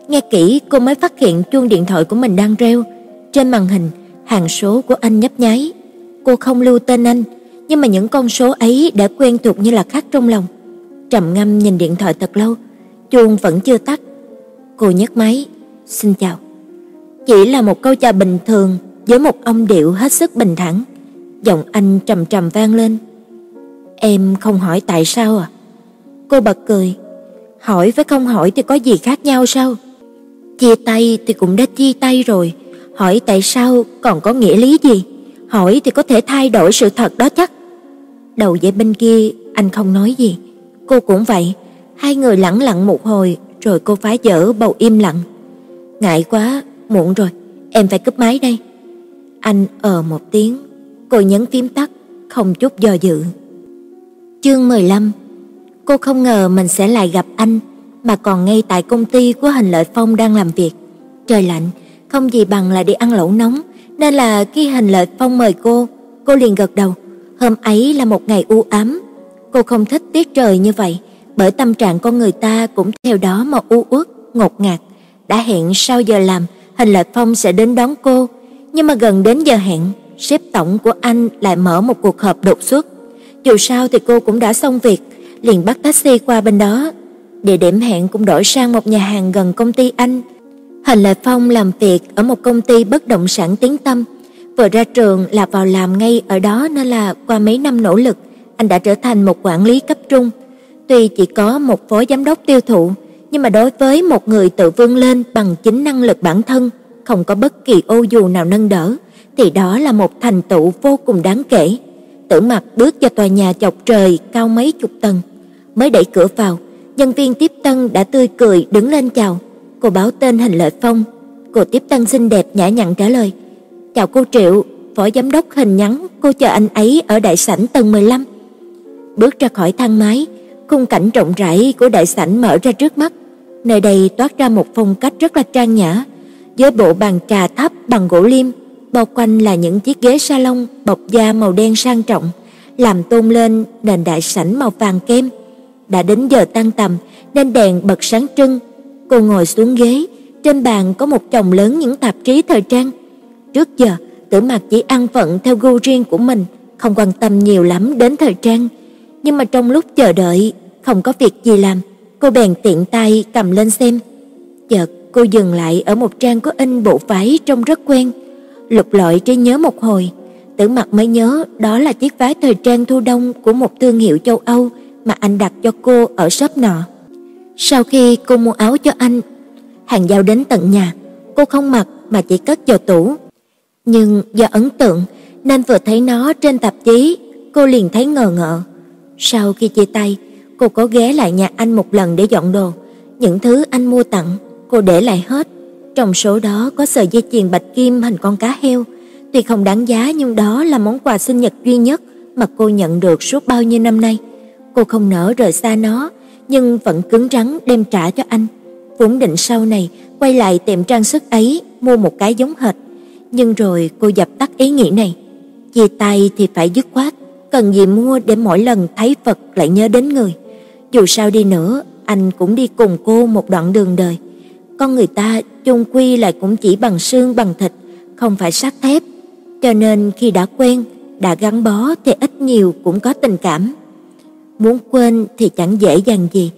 Nghe kỹ cô mới phát hiện chuông điện thoại của mình đang reo. Trên màn hình, hàng số của anh nhấp nháy. Cô không lưu tên anh, nhưng mà những con số ấy đã quen thuộc như là khắc trong lòng. Trầm ngâm nhìn điện thoại thật lâu, chuông vẫn chưa tắt. Cô nhấc máy, "Xin chào." Chỉ là một câu chào bình thường với một âm điệu hết sức bình thản. Giọng anh trầm trầm vang lên. "Em không hỏi tại sao à?" Cô bật cười. "Hỏi với không hỏi thì có gì khác nhau sao? Chia tay thì cũng đã chia tay rồi." hỏi tại sao còn có nghĩa lý gì? Hỏi thì có thể thay đổi sự thật đó chắc. Đầu dây bên kia anh không nói gì, cô cũng vậy. Hai người lặng lặng một hồi rồi cô phá vỡ bầu im lặng. Ngại quá, muộn rồi, em phải cúp máy đây. Anh ờ một tiếng, cô nhấn phím tắt, không chút do dự. Chương 15 Cô không ngờ mình sẽ lại gặp anh, mà còn ngay tại công ty của Hình Lợi Phong đang làm việc. Trời lạnh, không gì bằng là đi ăn lẩu nóng, nên là khi Hình Lợi Phong mời cô, cô liền gật đầu. Hôm ấy là một ngày u ám, cô không thích tiết trời như vậy, bởi tâm trạng con người ta cũng theo đó mà u uất, ngột ngạt. Đã hẹn sau giờ làm, Hình Lợi Phong sẽ đến đón cô, nhưng mà gần đến giờ hẹn, sếp tổng của anh lại mở một cuộc họp đột xuất. Dù sao thì cô cũng đã xong việc, liền bắt taxi qua bên đó. Địa điểm hẹn cũng đổi sang một nhà hàng gần công ty anh. Hình Lợi Phong làm việc ở một công ty bất động sản tiếng tâm, vừa ra trường là vào làm ngay ở đó nên là qua mấy năm nỗ lực, anh đã trở thành một quản lý cấp trung. Tuy chỉ có một phó giám đốc tiêu thụ, nhưng mà đối với một người tự vươn lên bằng chính năng lực bản thân, không có bất kỳ ô dù nào nâng đỡ, thì đó là một thành tựu vô cùng đáng kể. Tử Mặc bước vào tòa nhà chọc trời cao mấy chục tầng, mới đẩy cửa vào, nhân viên tiếp tân đã tươi cười đứng lên chào. Cô báo tên Hình Lợi Phong. Cô tiếp tân xinh đẹp nhã nhặn trả lời. "Chào cô Triệu, phó giám đốc Hình nhắn cô chờ anh ấy ở đại sảnh tầng 15." Bước ra khỏi thang máy, khung cảnh rộng rãi của đại sảnh mở ra trước mắt. Nơi đây toát ra một phong cách rất là trang nhã, với bộ bàn trà thấp bằng gỗ lim, bao quanh là những chiếc ghế salon bọc da màu đen sang trọng, làm tôn lên nền đại sảnh màu vàng kem. Đã đến giờ tan tầm, nên đèn bật sáng trưng, Cô ngồi xuống ghế, trên bàn có một chồng lớn những tạp chí thời trang. Trước giờ, Tử Mặc chỉ ăn phận theo gu riêng của mình, không quan tâm nhiều lắm đến thời trang, nhưng mà trong lúc chờ đợi, không có việc gì làm, cô bèn tiện tay cầm lên xem. Chợt cô dừng lại ở một trang có in bộ váy trông rất quen. lục lọi trí nhớ một hồi, Tử Mặc mới nhớ đó là chiếc váy thời trang thu đông của một thương hiệu châu Âu mà anh đặt cho cô ở shop nọ. Sau khi cô mua áo cho anh, hàng giao đến tận nhà, cô không mặc mà chỉ cất vào tủ. Nhưng do ấn tượng nên vừa thấy nó trên tạp chí, cô liền thấy ngờ ngợ. Sau khi chia tay, cô có ghé lại nhà anh một lần để dọn đồ. Những thứ anh mua tặng, cô để lại hết. Trong số đó có sợi dây chuyền bạch kim hình con cá heo, tuy không đáng giá nhưng đó là món quà sinh nhật duy nhất mà cô nhận được suốt bao nhiêu năm nay. Cô không nỡ rời xa nó, nhưng vẫn cứng rắn đem trả cho anh. Vốn định sau này quay lại tiệm trang sức ấy mua một cái giống hệt, nhưng rồi cô dập tắt ý nghĩ này. Chia tay thì phải dứt khoát, cần gì mua để mỗi lần thấy Phật lại nhớ đến người. Dù sao đi nữa, anh cũng đi cùng cô một đoạn đường đời. Con người ta chung quy lại cũng chỉ bằng xương bằng thịt, không phải sắt thép. Cho nên khi đã quen, đã gắn bó thì ít nhiều cũng có tình cảm. Muốn quên thì chẳng dễ dàng gì.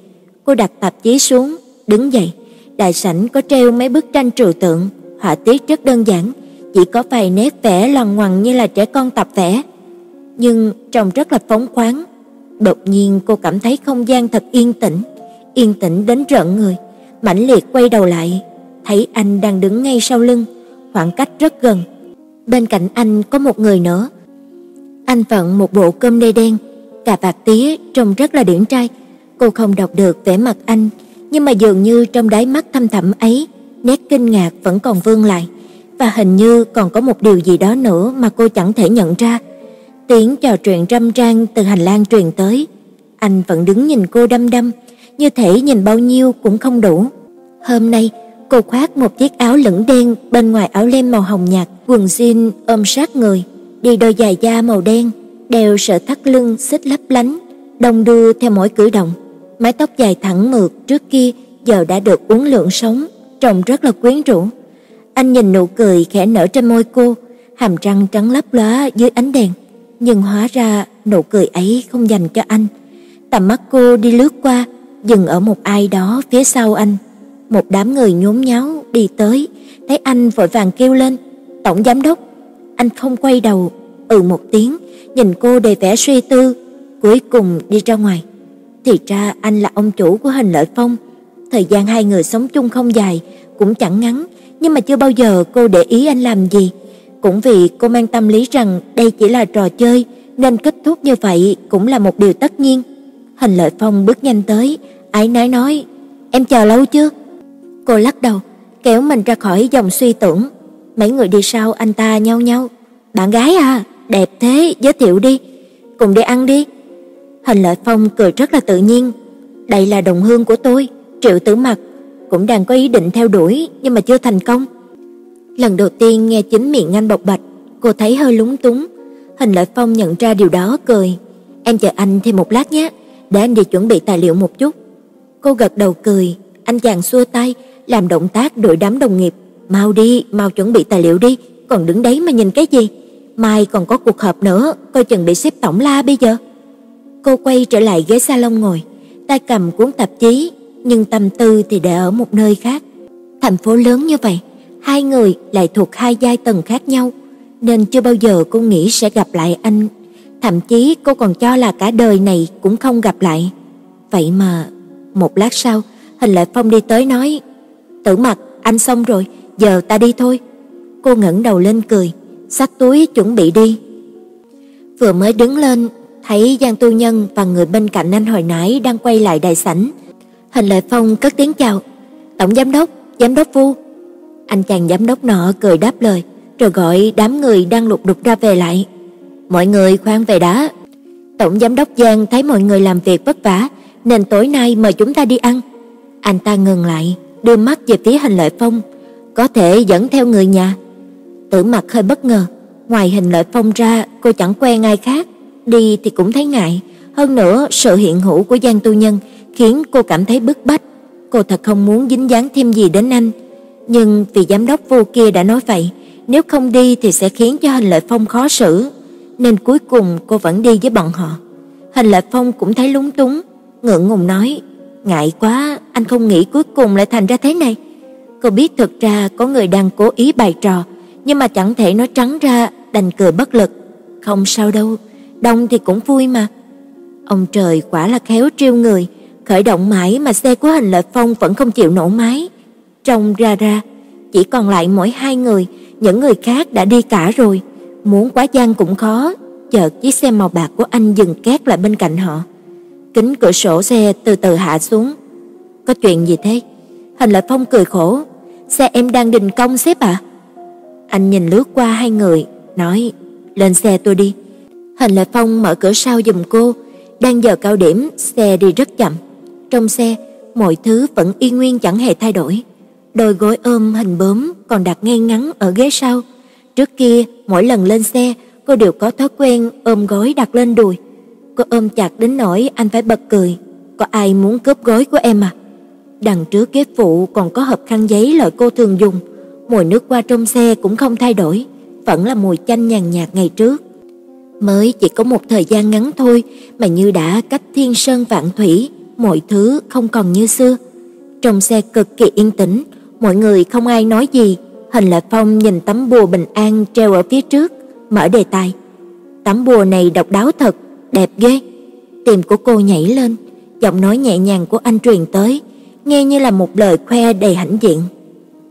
Cô đặt tạp chí xuống, đứng dậy. Đại sảnh có treo mấy bức tranh trừu tượng, họa tiết rất đơn giản, chỉ có vài nét vẽ lằng ngoằng như là trẻ con tập vẽ, nhưng trông rất là phóng khoáng. Đột nhiên cô cảm thấy không gian thật yên tĩnh, yên tĩnh đến rợn người, mãnh liệt quay đầu lại, thấy anh đang đứng ngay sau lưng, khoảng cách rất gần. Bên cạnh anh có một người nữa. Anh vận một bộ cơm đê đen, cà vạt tía trông rất là điển trai. Cô không đọc được vẻ mặt anh, nhưng mà dường như trong đáy mắt thâm thẳm ấy, nét kinh ngạc vẫn còn vương lại, và hình như còn có một điều gì đó nữa mà cô chẳng thể nhận ra. Tiếng trò chuyện râm ran từ hành lang truyền tới, anh vẫn đứng nhìn cô đăm đăm, như thể nhìn bao nhiêu cũng không đủ. Hôm nay, cô khoác một chiếc áo lửng đen, bên ngoài áo len màu hồng nhạt, quần jean ôm sát người, đi đôi giày da màu đen, đeo sợi thắt lưng xích lấp lánh, đồng đưa theo mỗi cử động. Mái tóc dài thẳng mượt trước kia giờ đã được uốn lượn sống, trông rất là quyến rũ. Anh nhìn nụ cười khẽ nở trên môi cô, hàm răng trắng lấp lóa dưới ánh đèn, nhưng hóa ra nụ cười ấy không dành cho anh. Tầm mắt cô đi lướt qua, dừng ở một ai đó phía sau anh. Một đám người nhốn nháo đi tới, thấy anh vội vàng kêu lên, "Tổng giám đốc." Anh không quay đầu, ừ một tiếng, nhìn cô đầy vẻ suy tư, cuối cùng đi ra ngoài. Thì ra anh là ông chủ của Hình Lợi Phong. Thời gian hai người sống chung không dài, cũng chẳng ngắn, nhưng mà chưa bao giờ cô để ý anh làm gì. Cũng vì cô mang tâm lý rằng đây chỉ là trò chơi, nên kết thúc như vậy cũng là một điều tất nhiên. Hình Lợi Phong bước nhanh tới, ái nái nói, "Em chờ lâu chưa?" Cô lắc đầu, kéo mình ra khỏi dòng suy tưởng. Mấy người đi sau anh ta nhau nhau, "Bạn gái à, đẹp thế, giới thiệu đi, cùng đi ăn đi." Hình Lợi Phong cười rất là tự nhiên, "Đây là đồng hương của tôi, Triệu Tử Mặc, cũng đang có ý định theo đuổi nhưng mà chưa thành công." Lần đầu tiên nghe chính miệng anh bộc bạch, cô thấy hơi lúng túng. Hình Lợi Phong nhận ra điều đó cười, "Em chờ anh thêm một lát nhé, để anh đi chuẩn bị tài liệu một chút." Cô gật đầu cười, anh chàng xua tay, làm động tác đuổi đám đồng nghiệp, "Mau đi, mau chuẩn bị tài liệu đi, còn đứng đấy mà nhìn cái gì? Mai còn có cuộc họp nữa, coi chừng bị xếp tổng la bây giờ." Cô quay trở lại ghế salon ngồi, tay cầm cuốn tạp chí, nhưng tâm tư thì để ở một nơi khác. Thành phố lớn như vậy, hai người lại thuộc hai giai tầng khác nhau, nên chưa bao giờ cô nghĩ sẽ gặp lại anh. Thậm chí cô còn cho là cả đời này cũng không gặp lại. Vậy mà, một lát sau, Hình Lệ Phong đi tới nói, Tử mặt, anh xong rồi, giờ ta đi thôi. Cô ngẩng đầu lên cười, xách túi chuẩn bị đi. Vừa mới đứng lên, thấy Giang Tu Nhân và người bên cạnh anh hồi nãy đang quay lại đại sảnh. Hình Lệ Phong cất tiếng chào, "Tổng giám đốc, giám đốc Vu." Anh chàng giám đốc nọ cười đáp lời, rồi gọi đám người đang lục đục ra về lại. "Mọi người khoan về đã." Tổng giám đốc Giang thấy mọi người làm việc vất vả, nên tối nay mời chúng ta đi ăn. Anh ta ngừng lại, đưa mắt về phía Hình Lợi Phong, "Có thể dẫn theo người nhà." Tử Mặc hơi bất ngờ, ngoài Hình Lợi Phong ra, cô chẳng quen ai khác đi thì cũng thấy ngại, hơn nữa sự hiện hữu của Giang Tu Nhân khiến cô cảm thấy bức bách. Cô thật không muốn dính dáng thêm gì đến anh, nhưng vì giám đốc vô kia đã nói vậy, nếu không đi thì sẽ khiến cho Hành Lợi Phong khó xử, nên cuối cùng cô vẫn đi với bọn họ. Hành Lợi Phong cũng thấy lúng túng, ngượng ngùng nói: "Ngại quá, anh không nghĩ cuối cùng lại thành ra thế này." Cô biết thực ra có người đang cố ý bày trò, nhưng mà chẳng thể nói trắng ra, đành cười bất lực. Không sao đâu, đông thì cũng vui mà. Ông trời quả là khéo trêu người, khởi động mãi mà xe của Hình Lợi Phong vẫn không chịu nổ máy. Trong ra ra, chỉ còn lại mỗi hai người, những người khác đã đi cả rồi. Muốn quá gian cũng khó, chợt chiếc xe màu bạc của anh dừng két lại bên cạnh họ. Kính cửa sổ xe từ từ hạ xuống. Có chuyện gì thế? Hình Lợi Phong cười khổ. Xe em đang đình công xếp ạ. À? Anh nhìn lướt qua hai người, nói: "Lên xe tôi đi." Hình Lợi Phong mở cửa sau giùm cô, đang giờ cao điểm, xe đi rất chậm. Trong xe, mọi thứ vẫn y nguyên chẳng hề thay đổi. Đôi gối ôm hình bướm còn đặt ngay ngắn ở ghế sau. Trước kia, mỗi lần lên xe, cô đều có thói quen ôm gối đặt lên đùi. Cô ôm chặt đến nỗi anh phải bật cười. Có ai muốn cướp gối của em à? Đằng trước ghế phụ còn có hộp khăn giấy loại cô thường dùng. Mùi nước qua trong xe cũng không thay đổi, vẫn là mùi chanh nhàn nhạt ngày trước. Mới chỉ có một thời gian ngắn thôi mà như đã cách thiên sơn vạn thủy, mọi thứ không còn như xưa. Trong xe cực kỳ yên tĩnh, mọi người không ai nói gì. Hình Lệ Phong nhìn tấm bùa bình an treo ở phía trước, mở đề tài. Tấm bùa này độc đáo thật, đẹp ghê. Tim của cô nhảy lên, giọng nói nhẹ nhàng của anh truyền tới, nghe như là một lời khoe đầy hãnh diện.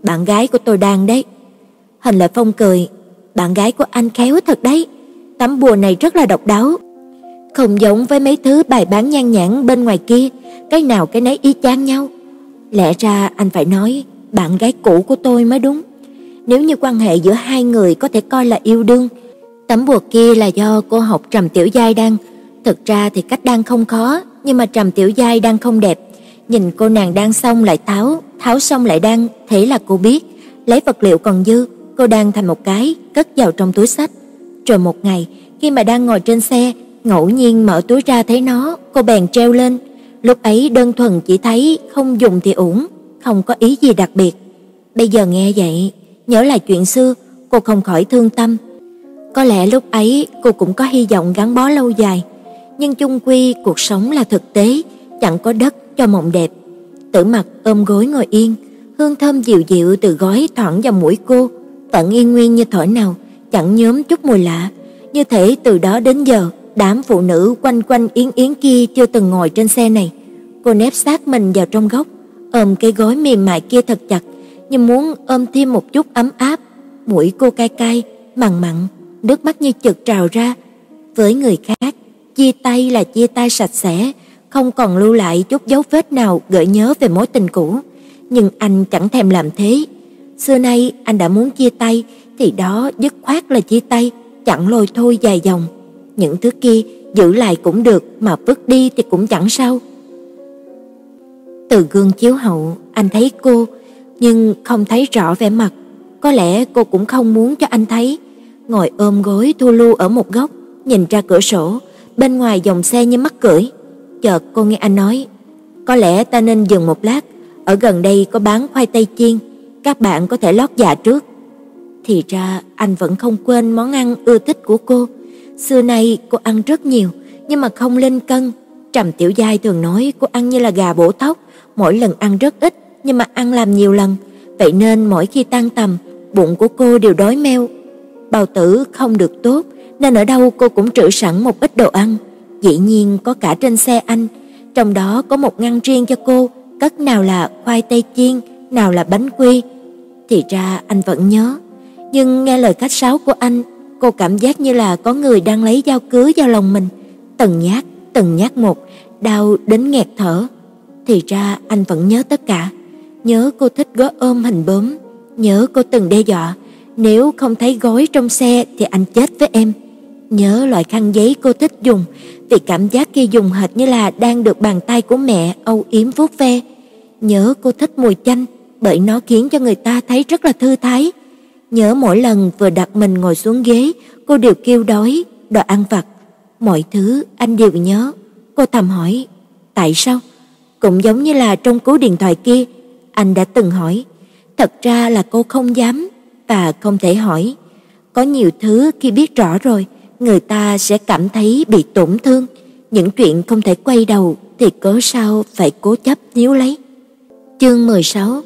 Bạn gái của tôi đang đấy. Hình Lệ Phong cười, bạn gái của anh khéo thật đấy. Tấm bùa này rất là độc đáo, không giống với mấy thứ bày bán nhan nhản bên ngoài kia, cái nào cái nấy y chang nhau. Lẽ ra anh phải nói bạn gái cũ của tôi mới đúng. Nếu như quan hệ giữa hai người có thể coi là yêu đương, tấm bùa kia là do cô học Trầm Tiểu Giai đang. Thực ra thì cách đang không khó, nhưng mà Trầm Tiểu Giai đang không đẹp. Nhìn cô nàng đang xong lại tháo, tháo xong lại đang, thế là cô biết, lấy vật liệu còn dư, cô đang thành một cái cất vào trong túi sách. Rồi một ngày, khi mà đang ngồi trên xe, ngẫu nhiên mở túi ra thấy nó, cô bèn treo lên. Lúc ấy đơn thuần chỉ thấy không dùng thì uổng, không có ý gì đặc biệt. Bây giờ nghe vậy, nhớ lại chuyện xưa, cô không khỏi thương tâm. Có lẽ lúc ấy cô cũng có hy vọng gắn bó lâu dài, nhưng chung quy cuộc sống là thực tế, chẳng có đất cho mộng đẹp. Tử Mặc ôm gối ngồi yên, hương thơm dịu dịu từ gói thoảng vào mũi cô, vẫn yên nguyên như thổi nào, chẳng nhớm chút mùi lạ, như thể từ đó đến giờ đám phụ nữ quanh quanh yến yến kia chưa từng ngồi trên xe này. Cô nép sát mình vào trong góc, ôm cái gối mềm mại kia thật chặt, như muốn ôm thêm một chút ấm áp. Mũi cô cay cay, mặn mặn, nước mắt như chực trào ra. Với người khác, chia tay là chia tay sạch sẽ, không còn lưu lại chút dấu vết nào gợi nhớ về mối tình cũ. Nhưng anh chẳng thèm làm thế. Xưa nay anh đã muốn chia tay thì đó dứt khoát là chia tay, chẳng lôi thôi dài dòng. Những thứ kia giữ lại cũng được mà vứt đi thì cũng chẳng sao. Từ gương chiếu hậu, anh thấy cô nhưng không thấy rõ vẻ mặt, có lẽ cô cũng không muốn cho anh thấy. Ngồi ôm gối thu lưu ở một góc, nhìn ra cửa sổ, bên ngoài dòng xe như mắc cưỡi. Chợt cô nghe anh nói, có lẽ ta nên dừng một lát, ở gần đây có bán khoai tây chiên, các bạn có thể lót dạ trước. Thì ra anh vẫn không quên món ăn ưa thích của cô. Xưa nay cô ăn rất nhiều, nhưng mà không lên cân. Trầm Tiểu Giai thường nói cô ăn như là gà bổ thóc, mỗi lần ăn rất ít, nhưng mà ăn làm nhiều lần. Vậy nên mỗi khi tan tầm, bụng của cô đều đói meo. Bào tử không được tốt, nên ở đâu cô cũng trữ sẵn một ít đồ ăn. Dĩ nhiên có cả trên xe anh, trong đó có một ngăn riêng cho cô, cất nào là khoai tây chiên, nào là bánh quy. Thì ra anh vẫn nhớ, nhưng nghe lời khách sáo của anh, cô cảm giác như là có người đang lấy dao cứa vào lòng mình, từng nhát, từng nhát một, đau đến nghẹt thở. Thì ra anh vẫn nhớ tất cả, nhớ cô thích gói ôm hình bướm, nhớ cô từng đe dọa, nếu không thấy gói trong xe thì anh chết với em. Nhớ loại khăn giấy cô thích dùng, vì cảm giác khi dùng hệt như là đang được bàn tay của mẹ âu yếm vuốt ve. Nhớ cô thích mùi chanh, bởi nó khiến cho người ta thấy rất là thư thái. Nhớ mỗi lần vừa đặt mình ngồi xuống ghế, cô đều kêu đói, đòi ăn vặt. Mọi thứ anh đều nhớ. Cô thầm hỏi, tại sao? Cũng giống như là trong cú điện thoại kia, anh đã từng hỏi. Thật ra là cô không dám và không thể hỏi. Có nhiều thứ khi biết rõ rồi, người ta sẽ cảm thấy bị tổn thương. Những chuyện không thể quay đầu thì cớ sao phải cố chấp níu lấy. Chương 16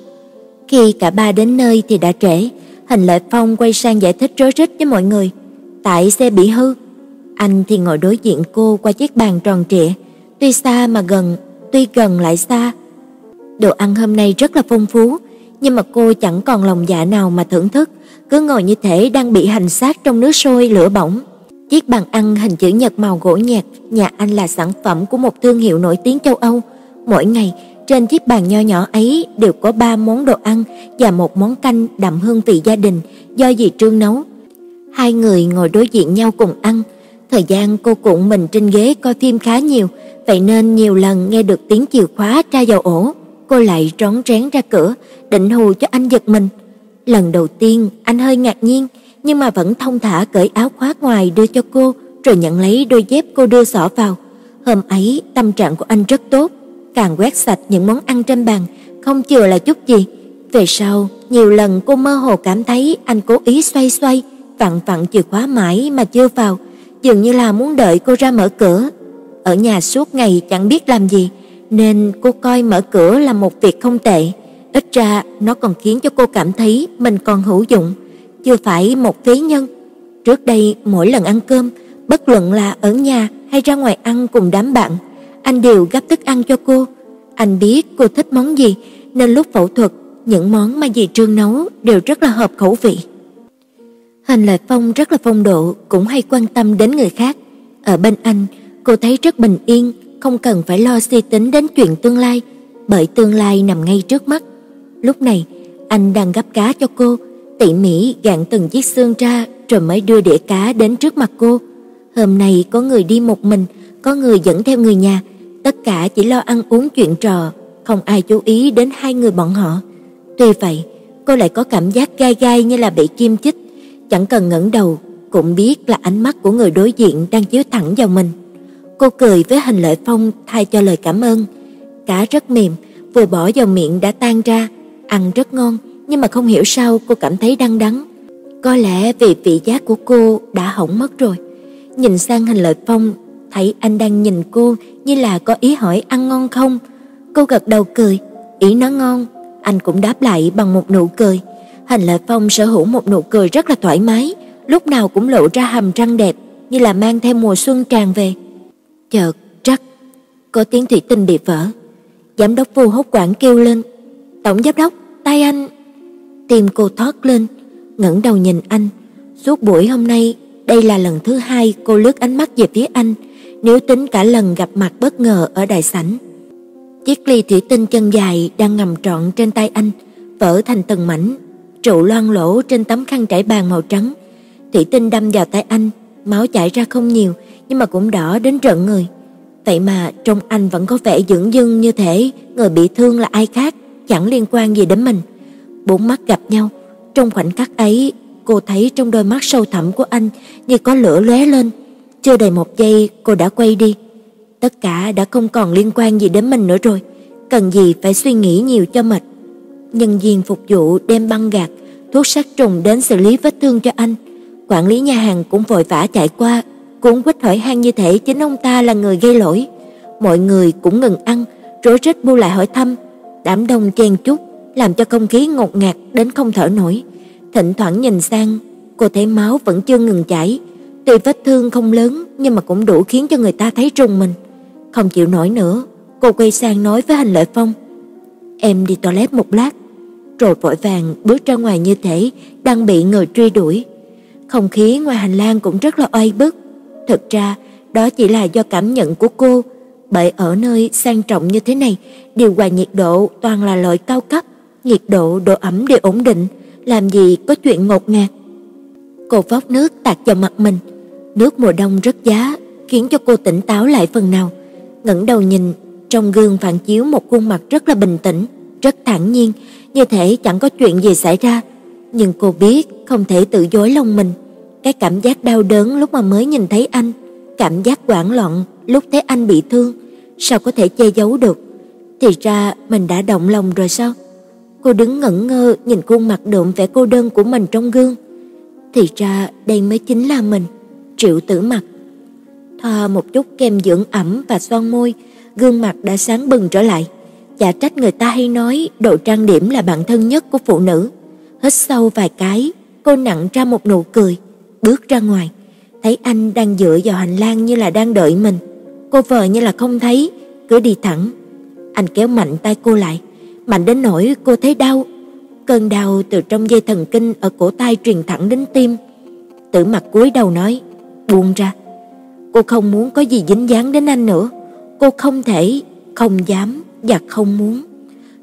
Khi cả ba đến nơi thì đã trễ, hình Lợi Phong quay sang giải thích rối rít với mọi người, tại xe bị hư. Anh thì ngồi đối diện cô qua chiếc bàn tròn trịa, tuy xa mà gần, tuy gần lại xa. Đồ ăn hôm nay rất là phong phú, nhưng mà cô chẳng còn lòng dạ nào mà thưởng thức, cứ ngồi như thể đang bị hành xác trong nước sôi lửa bỏng. Chiếc bàn ăn hình chữ nhật màu gỗ nhạt, nhà anh là sản phẩm của một thương hiệu nổi tiếng châu Âu. Mỗi ngày, trên chiếc bàn nho nhỏ ấy đều có ba món đồ ăn và một món canh đậm hương vị gia đình do dì Trương nấu. Hai người ngồi đối diện nhau cùng ăn. Thời gian cô cuộn mình trên ghế coi phim khá nhiều, vậy nên nhiều lần nghe được tiếng chìa khóa tra vào ổ, cô lại rón rén ra cửa, định hù cho anh giật mình. Lần đầu tiên, anh hơi ngạc nhiên, nhưng mà vẫn thông thả cởi áo khoác ngoài đưa cho cô, rồi nhận lấy đôi dép cô đưa xỏ vào. Hôm ấy, tâm trạng của anh rất tốt, càng quét sạch những món ăn trên bàn, không chừa là chút gì. Về sau, nhiều lần cô mơ hồ cảm thấy anh cố ý xoay xoay, vặn vặn chìa khóa mãi mà chưa vào, dường như là muốn đợi cô ra mở cửa. Ở nhà suốt ngày chẳng biết làm gì, nên cô coi mở cửa là một việc không tệ, ít ra nó còn khiến cho cô cảm thấy mình còn hữu dụng, chưa phải một phế nhân. Trước đây mỗi lần ăn cơm, bất luận là ở nhà hay ra ngoài ăn cùng đám bạn, anh đều gấp thức ăn cho cô. Anh biết cô thích món gì, nên lúc phẫu thuật, những món mà dì Trương nấu đều rất là hợp khẩu vị. Hành Lệ Phong rất là phong độ, cũng hay quan tâm đến người khác. Ở bên anh, cô thấy rất bình yên, không cần phải lo suy tính đến chuyện tương lai, bởi tương lai nằm ngay trước mắt. Lúc này, anh đang gấp cá cho cô, tỉ mỉ gạn từng chiếc xương ra rồi mới đưa đĩa cá đến trước mặt cô. Hôm nay có người đi một mình, có người dẫn theo người nhà, tất cả chỉ lo ăn uống chuyện trò, không ai chú ý đến hai người bọn họ. Tuy vậy, cô lại có cảm giác gai gai như là bị kim chích, chẳng cần ngẩng đầu cũng biết là ánh mắt của người đối diện đang chiếu thẳng vào mình. Cô cười với Hành Lợi Phong thay cho lời cảm ơn. Cá rất mềm, vừa bỏ vào miệng đã tan ra, ăn rất ngon, nhưng mà không hiểu sao cô cảm thấy đắng đắng. Có lẽ vì vị giác của cô đã hỏng mất rồi. Nhìn sang Hành Lợi Phong, thấy anh đang nhìn cô như là có ý hỏi ăn ngon không. Cô gật đầu cười, ý nó ngon, anh cũng đáp lại bằng một nụ cười. Hành Lợi Phong sở hữu một nụ cười rất là thoải mái, lúc nào cũng lộ ra hàm răng đẹp, như là mang theo mùa xuân tràn về. Chợt rắc, có tiếng thủy tinh bị vỡ. Giám đốc Vu hốt quảng kêu lên, "Tổng giám đốc, tay anh." Tim cô thoát lên, ngẩng đầu nhìn anh. Suốt buổi hôm nay, đây là lần thứ hai cô lướt ánh mắt về phía anh, nếu tính cả lần gặp mặt bất ngờ ở đại sảnh. Chiếc ly thủy tinh chân dài đang ngầm trọn trên tay anh, vỡ thành từng mảnh, trụ loang lỗ trên tấm khăn trải bàn màu trắng. Thủy tinh đâm vào tay anh, máu chảy ra không nhiều, nhưng mà cũng đỏ đến rợn người. Vậy mà trong anh vẫn có vẻ dưỡng dưng như thể người bị thương là ai khác, chẳng liên quan gì đến mình. Bốn mắt gặp nhau, trong khoảnh khắc ấy, cô thấy trong đôi mắt sâu thẳm của anh như có lửa lóe lên. Chưa đầy một giây cô đã quay đi. Tất cả đã không còn liên quan gì đến mình nữa rồi, cần gì phải suy nghĩ nhiều cho mệt. Nhân viên phục vụ đem băng gạc, thuốc sát trùng đến xử lý vết thương cho anh. Quản lý nhà hàng cũng vội vã chạy qua, cuốn quýt hỏi han như thể chính ông ta là người gây lỗi. Mọi người cũng ngừng ăn, rối rít bu lại hỏi thăm. Đám đông chen chúc, làm cho không khí ngột ngạt đến không thở nổi. Thỉnh thoảng nhìn sang, cô thấy máu vẫn chưa ngừng chảy. Tuy vết thương không lớn nhưng mà cũng đủ khiến cho người ta thấy rùng mình. Không chịu nổi nữa, cô quay sang nói với Hành Lợi Phong: "Em đi toilet một lát." Rồi vội vàng bước ra ngoài như thể đang bị người truy đuổi. Không khí ngoài hành lang cũng rất là oai bức. Thực ra, đó chỉ là do cảm nhận của cô, bởi ở nơi sang trọng như thế này, điều hòa nhiệt độ toàn là loại cao cấp, nhiệt độ, độ ẩm đều ổn định, làm gì có chuyện ngột ngạt. Cô vóc nước tạt vào mặt mình, nước mùa đông rất giá, khiến cho cô tỉnh táo lại phần nào. Ngẩng đầu nhìn, trong gương phản chiếu một khuôn mặt rất là bình tĩnh, rất thản nhiên, như thể chẳng có chuyện gì xảy ra. Nhưng cô biết không thể tự dối lòng mình. Cái cảm giác đau đớn lúc mà mới nhìn thấy anh, cảm giác hoảng loạn lúc thấy anh bị thương, sao có thể che giấu được? Thì ra mình đã động lòng rồi sao? Cô đứng ngẩn ngơ nhìn khuôn mặt đượm vẻ cô đơn của mình trong gương. Thì ra đây mới chính là mình, Triệu Tử Mặc. Thoa một chút kem dưỡng ẩm và son môi, gương mặt đã sáng bừng trở lại. Chả trách người ta hay nói độ trang điểm là bản thân nhất của phụ nữ. Hít sâu vài cái, cô nặng ra một nụ cười, bước ra ngoài, thấy anh đang dựa vào hành lang như là đang đợi mình. Cô vờ như là không thấy, cứ đi thẳng. Anh kéo mạnh tay cô lại, mạnh đến nỗi cô thấy đau. Cơn đau từ trong dây thần kinh ở cổ tay truyền thẳng đến tim. Tử mặt cúi đầu nói, buông ra. Cô không muốn có gì dính dáng đến anh nữa. Cô không thể, không dám và không muốn.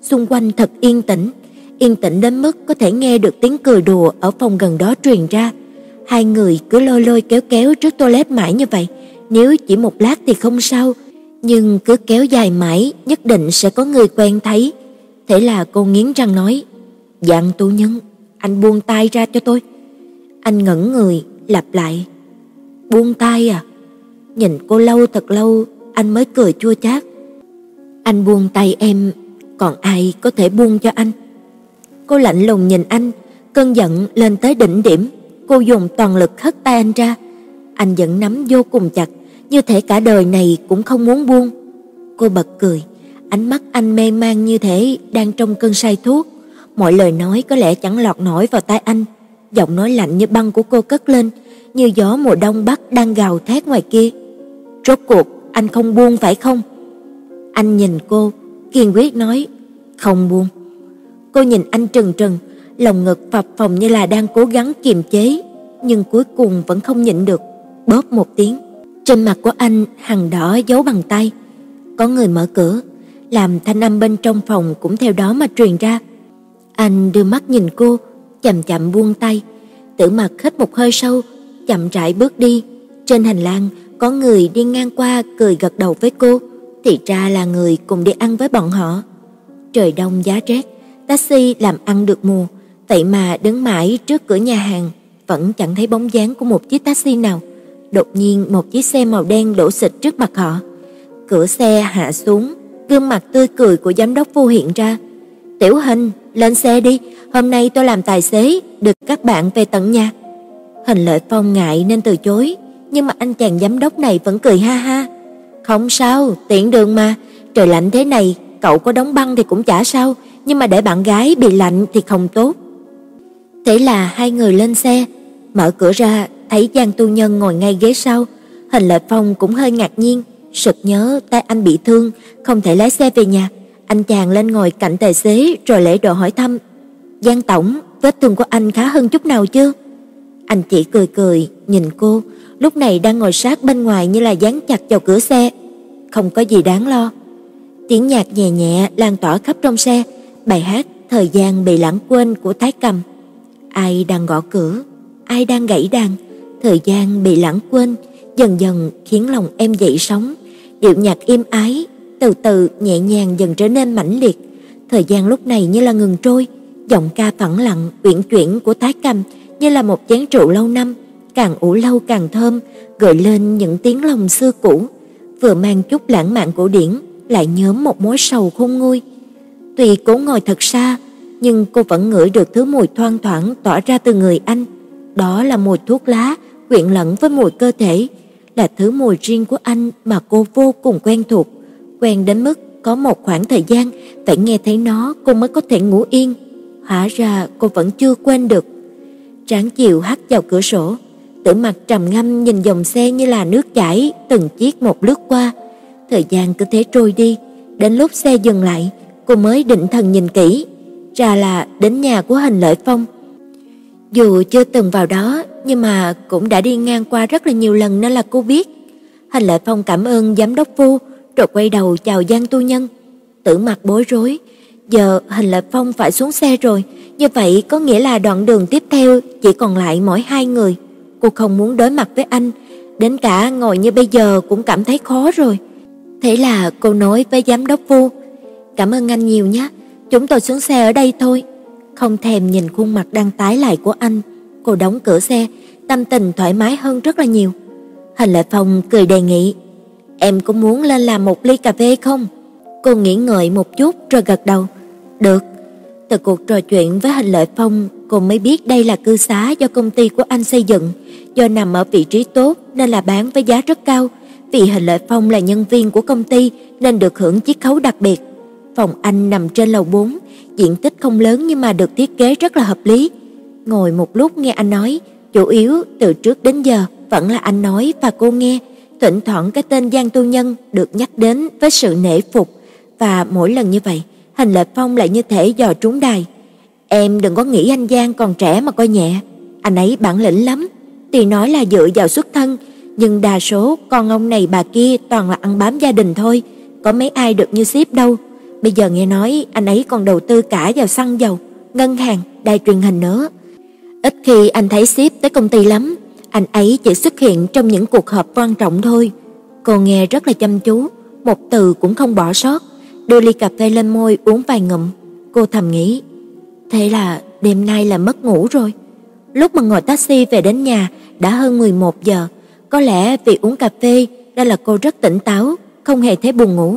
Xung quanh thật yên tĩnh, yên tĩnh đến mức có thể nghe được tiếng cười đùa ở phòng gần đó truyền ra. Hai người cứ lôi lôi kéo kéo trước toilet mãi như vậy, nếu chỉ một lát thì không sao, nhưng cứ kéo dài mãi nhất định sẽ có người quen thấy. Thế là cô nghiến răng nói: "Dạng tu nhân, anh buông tay ra cho tôi." Anh ngẩn người, lặp lại: "Buông tay à?" Nhìn cô lâu thật lâu, anh mới cười chua chát. "Anh buông tay em, còn ai có thể buông cho anh?" Cô lạnh lùng nhìn anh, cơn giận lên tới đỉnh điểm, cô dùng toàn lực hất tay anh ra. Anh vẫn nắm vô cùng chặt, như thể cả đời này cũng không muốn buông. Cô bật cười, ánh mắt anh mê man như thể đang trong cơn say thuốc, mọi lời nói có lẽ chẳng lọt nổi vào tai anh. Giọng nói lạnh như băng của cô cất lên, như gió mùa đông bắc đang gào thét ngoài kia. "Rốt cuộc anh không buông phải không?" Anh nhìn cô, kiên quyết nói, "Không buông." Cô nhìn anh trừng trừng, lòng ngực phập phồng như là đang cố gắng kiềm chế, nhưng cuối cùng vẫn không nhịn được, bóp một tiếng. Trên mặt của anh hằn đỏ dấu bằng tay. Có người mở cửa, làm thanh âm bên trong phòng cũng theo đó mà truyền ra. Anh đưa mắt nhìn cô, chậm chậm buông tay, Tử Mặc hít một hơi sâu, chậm rãi bước đi. Trên hành lang có người đi ngang qua cười gật đầu với cô, thì ra là người cùng đi ăn với bọn họ. Trời đông giá rét, taxi làm ăn được mùa, vậy mà đứng mãi trước cửa nhà hàng vẫn chẳng thấy bóng dáng của một chiếc taxi nào. Đột nhiên một chiếc xe màu đen đổ xịch trước mặt họ. Cửa xe hạ xuống, gương mặt tươi cười của giám đốc vô hiện ra. "Tiểu Hình, lên xe đi, hôm nay tôi làm tài xế, được các bạn về tận nhà." Hình Lợi Phong ngại nên từ chối, nhưng mà anh chàng giám đốc này vẫn cười ha ha. "Không sao, tiện đường mà, trời lạnh thế này, cậu có đóng băng thì cũng chả sao, nhưng mà để bạn gái bị lạnh thì không tốt." Thế là hai người lên xe, mở cửa ra thấy Giang Tu Nhân ngồi ngay ghế sau, Hình lệ Phong cũng hơi ngạc nhiên, sực nhớ tay anh bị thương, không thể lái xe về nhà. Anh chàng lên ngồi cạnh tài xế rồi lễ độ hỏi thăm, "Giang tổng, vết thương của anh khá hơn chút nào chưa?" Anh chỉ cười cười nhìn cô, lúc này đang ngồi sát bên ngoài như là dán chặt vào cửa xe. Không có gì đáng lo. Tiếng nhạc nhẹ nhẹ lan tỏa khắp trong xe, bài hát Thời gian bị lãng quên của Thái Cầm. Ai đang gõ cửa, ai đang gãy đàn, thời gian bị lãng quên, dần dần khiến lòng em dậy sóng, điệu nhạc êm ái từ từ nhẹ nhàng dần trở nên mãnh liệt. Thời gian lúc này như là ngừng trôi, giọng ca phẳng lặng uyển chuyển của Thái Cầm như là một chén rượu lâu năm, càng ủ lâu càng thơm, gợi lên những tiếng lòng xưa cũ, vừa mang chút lãng mạn cổ điển, lại nhóm một mối sầu khôn nguôi. Tuy cố ngồi thật xa, nhưng cô vẫn ngửi được thứ mùi thoang thoảng tỏa ra từ người anh. Đó là mùi thuốc lá quyện lẫn với mùi cơ thể, là thứ mùi riêng của anh mà cô vô cùng quen thuộc, quen đến mức có một khoảng thời gian phải nghe thấy nó cô mới có thể ngủ yên. Hóa ra cô vẫn chưa quên được. Tráng chiều hắt vào cửa sổ, Tử mặt trầm ngâm nhìn dòng xe như là nước chảy từng chiếc một lướt qua. Thời gian cứ thế trôi đi, đến lúc xe dừng lại, cô mới định thần nhìn kỹ, ra là đến nhà của Hình Lợi Phong. Dù chưa từng vào đó, nhưng mà cũng đã đi ngang qua rất là nhiều lần nên là cô biết. hình Lợi Phong cảm ơn giám đốc Vu, rồi quay đầu chào Giang Tu Nhân. Tử mặt bối rối, giờ hình Lợi Phong phải xuống xe rồi, như vậy có nghĩa là đoạn đường tiếp theo chỉ còn lại mỗi hai người. Cô không muốn đối mặt với anh, đến cả ngồi như bây giờ cũng cảm thấy khó rồi. Thế là cô nói với giám đốc Vu, "Cảm ơn anh nhiều nhé, chúng tôi xuống xe ở đây thôi." Không thèm nhìn khuôn mặt đang tái lại của anh, cô đóng cửa xe, tâm tình thoải mái hơn rất là nhiều. Hình Lệ Phong cười đề nghị, "Em có muốn lên làm một ly cà phê không?" Cô nghĩ ngợi một chút rồi gật đầu, "Được." Từ cuộc trò chuyện với Hành Lợi Phong, cô mới biết đây là cư xá do công ty của anh xây dựng, do nằm ở vị trí tốt nên là bán với giá rất cao. Vì Hành Lợi Phong là nhân viên của công ty nên được hưởng chiết khấu đặc biệt. Phòng anh nằm trên lầu 4, diện tích không lớn nhưng mà được thiết kế rất là hợp lý. ngồi một lúc nghe anh nói, chủ yếu từ trước đến giờ vẫn là anh nói và cô nghe, thỉnh thoảng cái tên Giang Tu Nhân được nhắc đến với sự nể phục và mỗi lần như vậy, Hành Lệ Phong lại như thể dò trúng đài. Em đừng có nghĩ anh Giang còn trẻ mà coi nhẹ, anh ấy bản lĩnh lắm, tuy nói là dựa vào xuất thân, nhưng đa số con ông này bà kia toàn là ăn bám gia đình thôi, có mấy ai được như ship đâu. Bây giờ nghe nói anh ấy còn đầu tư cả vào xăng dầu, ngân hàng, đài truyền hình nữa. Ít khi anh thấy ship tới công ty lắm, anh ấy chỉ xuất hiện trong những cuộc họp quan trọng thôi. Cô nghe rất là chăm chú, một từ cũng không bỏ sót, đưa ly cà phê lên môi uống vài ngụm. Cô thầm nghĩ, thế là đêm nay là mất ngủ rồi. Lúc mà ngồi taxi về đến nhà đã hơn 11 giờ, có lẽ vì uống cà phê nên là cô rất tỉnh táo, không hề thấy buồn ngủ.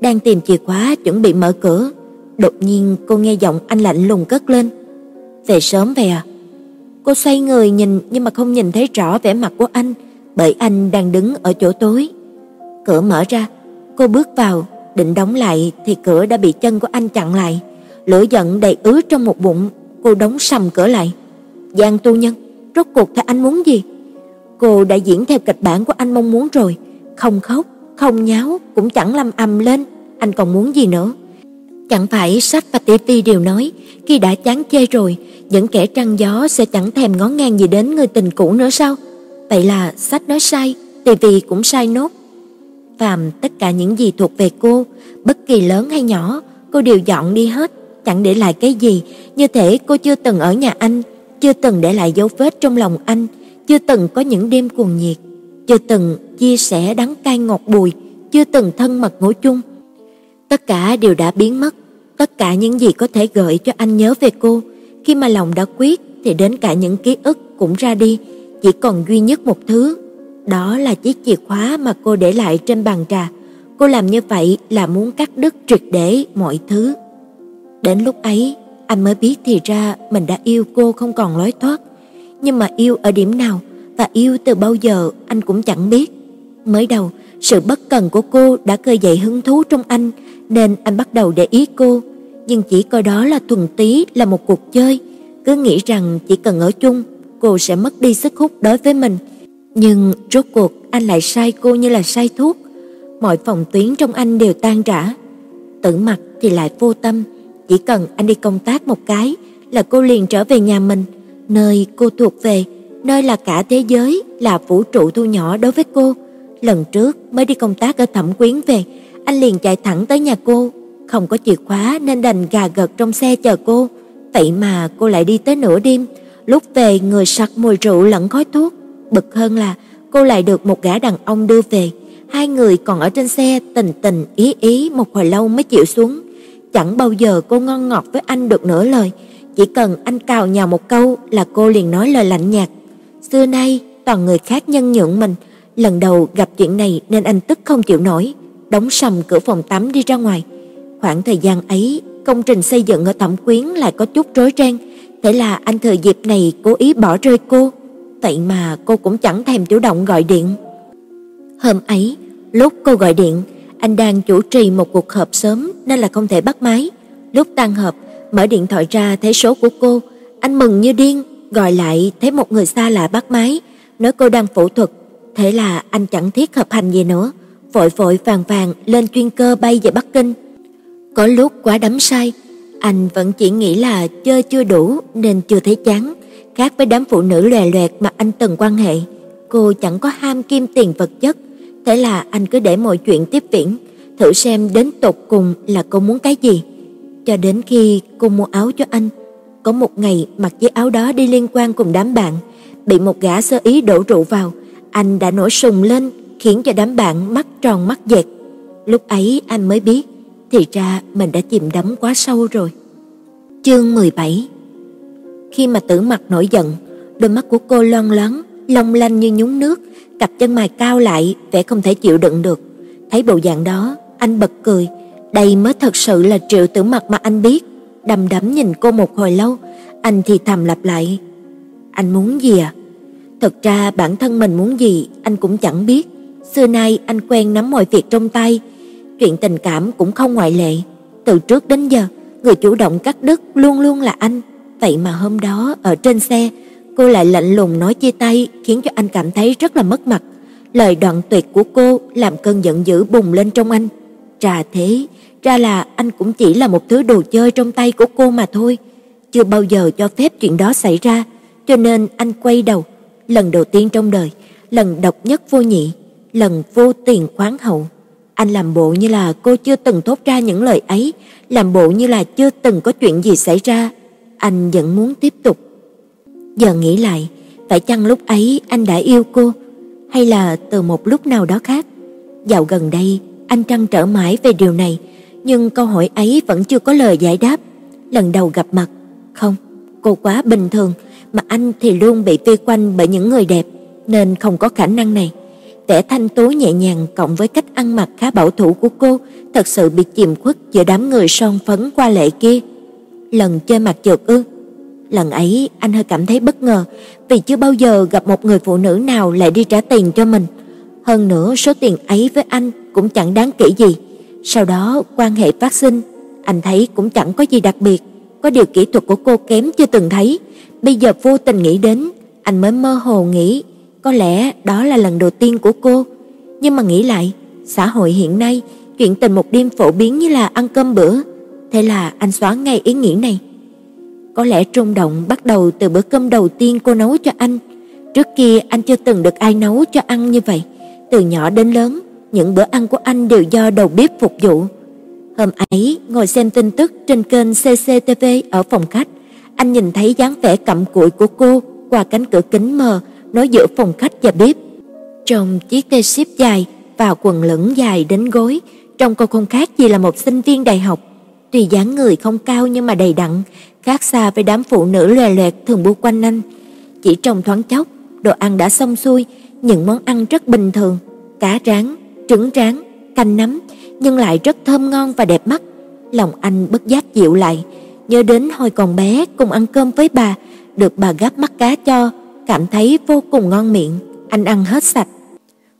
Đang tìm chìa khóa chuẩn bị mở cửa, đột nhiên cô nghe giọng anh lạnh lùng cất lên. "Về sớm về à?" Cô xoay người nhìn nhưng mà không nhìn thấy rõ vẻ mặt của anh, bởi anh đang đứng ở chỗ tối. Cửa mở ra, cô bước vào, định đóng lại thì cửa đã bị chân của anh chặn lại. Lửa giận đầy ứ trong một bụng, cô đóng sầm cửa lại. "Giang Tu Nhân, rốt cuộc thì anh muốn gì?" Cô đã diễn theo kịch bản của anh mong muốn rồi, không khóc, không nháo, cũng chẳng làm ầm lên, anh còn muốn gì nữa? Chẳng phải sách và tivi đều nói, khi đã chán chê rồi, những kẻ trăng gió sẽ chẳng thèm ngó ngang gì đến người tình cũ nữa sao? Vậy là sách nói sai, tivi cũng sai nốt. Phàm tất cả những gì thuộc về cô, bất kỳ lớn hay nhỏ, cô đều dọn đi hết, chẳng để lại cái gì, như thể cô chưa từng ở nhà anh, chưa từng để lại dấu vết trong lòng anh, chưa từng có những đêm cuồng nhiệt, chưa từng chia sẻ đắng cay ngọt bùi, chưa từng thân mật ngủ chung. Tất cả đều đã biến mất, tất cả những gì có thể gợi cho anh nhớ về cô, khi mà lòng đã quyết thì đến cả những ký ức cũng ra đi, chỉ còn duy nhất một thứ, đó là chiếc chìa khóa mà cô để lại trên bàn trà. Cô làm như vậy là muốn cắt đứt triệt để mọi thứ. Đến lúc ấy, anh mới biết thì ra mình đã yêu cô không còn lối thoát nhưng mà yêu ở điểm nào và yêu từ bao giờ anh cũng chẳng biết. Mới đầu, sự bất cần của cô đã khơi dậy hứng thú trong anh, nên anh bắt đầu để ý cô, nhưng chỉ coi đó là thuần túy là một cuộc chơi, cứ nghĩ rằng chỉ cần ở chung, cô sẽ mất đi sức hút đối với mình. Nhưng rốt cuộc anh lại sai cô như là sai thuốc, mọi phòng tuyến trong anh đều tan rã. Tử mặt thì lại vô tâm, chỉ cần anh đi công tác một cái là cô liền trở về nhà mình nơi cô thuộc về, nơi là cả thế giới, là vũ trụ thu nhỏ đối với cô. Lần trước mới đi công tác ở Thẩm Quyến về, anh liền chạy thẳng tới nhà cô, không có chìa khóa nên đành gà gật trong xe chờ cô. Vậy mà cô lại đi tới nửa đêm, lúc về người sặc mùi rượu lẫn khói thuốc, bực hơn là cô lại được một gã đàn ông đưa về, hai người còn ở trên xe tình tình ý ý một hồi lâu mới chịu xuống. Chẳng bao giờ cô ngon ngọt với anh được nửa lời, chỉ cần anh cào nhào một câu là cô liền nói lời lạnh nhạt. Xưa nay toàn người khác nhân nhượng mình, lần đầu gặp chuyện này nên anh tức không chịu nổi, đóng sầm cửa phòng tắm đi ra ngoài. Khoảng thời gian ấy, công trình xây dựng ở Thẩm Quyến lại có chút rối ren, thế là anh thời dịp này cố ý bỏ rơi cô, vậy mà cô cũng chẳng thèm chủ động gọi điện. Hôm ấy, lúc cô gọi điện, anh đang chủ trì một cuộc họp sớm nên là không thể bắt máy. Lúc tan họp, Mở điện thoại ra thấy số của cô, anh mừng như điên, gọi lại thấy một người xa lạ bắt máy, nói cô đang phẫu thuật, thế là anh chẳng thiết hợp hành gì nữa, vội vội vàng vàng lên chuyên cơ bay về Bắc Kinh. Có lúc quá đắm say, anh vẫn chỉ nghĩ là chơi chưa đủ nên chưa thấy chán, khác với đám phụ nữ lòe loẹt mà anh từng quan hệ, cô chẳng có ham kim tiền vật chất, thế là anh cứ để mọi chuyện tiếp viễn, thử xem đến tột cùng là cô muốn cái gì cho đến khi cô mua áo cho anh. Có một ngày mặc chiếc áo đó đi liên quan cùng đám bạn, bị một gã sơ ý đổ rượu vào, anh đã nổi sùng lên, khiến cho đám bạn mắt tròn mắt dẹt. Lúc ấy anh mới biết, thì ra mình đã chìm đắm quá sâu rồi. Chương 17 khi mà tử mặt nổi giận, đôi mắt của cô loang loáng, long lanh như nhúng nước, cặp chân mày cao lại, vẻ không thể chịu đựng được. Thấy bộ dạng đó, anh bật cười, đây mới thật sự là Triệu Tử mặt mà anh biết. Đầm đắm nhìn cô một hồi lâu, anh thì thầm lặp lại. Anh muốn gì à? Thật ra bản thân mình muốn gì anh cũng chẳng biết. Xưa nay anh quen nắm mọi việc trong tay, chuyện tình cảm cũng không ngoại lệ. Từ trước đến giờ, người chủ động cắt đứt luôn luôn là anh vậy mà hôm đó ở trên xe, cô lại lạnh lùng nói chia tay, khiến cho anh cảm thấy rất là mất mặt. Lời đoạn tuyệt của cô làm cơn giận dữ bùng lên trong anh. Trà thế, ra là anh cũng chỉ là một thứ đồ chơi trong tay của cô mà thôi, chưa bao giờ cho phép chuyện đó xảy ra, cho nên anh quay đầu, lần đầu tiên trong đời, lần độc nhất vô nhị, lần vô tiền khoáng hậu. Anh làm bộ như là cô chưa từng thốt ra những lời ấy, làm bộ như là chưa từng có chuyện gì xảy ra, anh vẫn muốn tiếp tục. Giờ nghĩ lại, phải chăng lúc ấy anh đã yêu cô, hay là từ một lúc nào đó khác? Dạo gần đây, anh trăn trở mãi về điều này, nhưng câu hỏi ấy vẫn chưa có lời giải đáp. Lần đầu gặp mặt, không, cô quá bình thường, mà anh thì luôn bị vây quanh bởi những người đẹp, nên không có khả năng này. Vẻ thanh tú nhẹ nhàng cộng với cách ăn mặc khá bảo thủ của cô, thật sự bị chìm khuất giữa đám người son phấn qua lệ kia. Lần chơi mặt trượt ư? Lần ấy anh hơi cảm thấy bất ngờ, vì chưa bao giờ gặp một người phụ nữ nào lại đi trả tiền cho mình. Hơn nữa số tiền ấy với anh cũng chẳng đáng kể gì. Sau đó quan hệ phát sinh, anh thấy cũng chẳng có gì đặc biệt, có điều kỹ thuật của cô kém chưa từng thấy. Bây giờ vô tình nghĩ đến, anh mới mơ hồ nghĩ, có lẽ đó là lần đầu tiên của cô. Nhưng mà nghĩ lại, xã hội hiện nay, chuyện tình một đêm phổ biến như là ăn cơm bữa, thế là anh xóa ngay ý nghĩ này. Có lẽ trung động bắt đầu từ bữa cơm đầu tiên cô nấu cho anh. Trước kia anh chưa từng được ai nấu cho ăn như vậy. Từ nhỏ đến lớn, những bữa ăn của anh đều do đầu bếp phục vụ. Hôm ấy, ngồi xem tin tức trên kênh CCTV ở phòng khách, anh nhìn thấy dáng vẻ cặm cụi của cô qua cánh cửa kính mờ nối giữa phòng khách và bếp. Trong chiếc t-shirt dài và quần lửng dài đến gối, trông cô không khác gì là một sinh viên đại học. Tuy dáng người không cao nhưng mà đầy đặn, khác xa với đám phụ nữ lòe loẹt thường bu quanh anh. Chỉ trong thoáng chốc, đồ ăn đã xong xuôi, những món ăn rất bình thường, cá rán, trứng rán, canh nấm, nhưng lại rất thơm ngon và đẹp mắt. Lòng anh bất giác dịu lại, nhớ đến hồi còn bé cùng ăn cơm với bà, được bà gắp mắt cá cho, cảm thấy vô cùng ngon miệng, anh ăn hết sạch.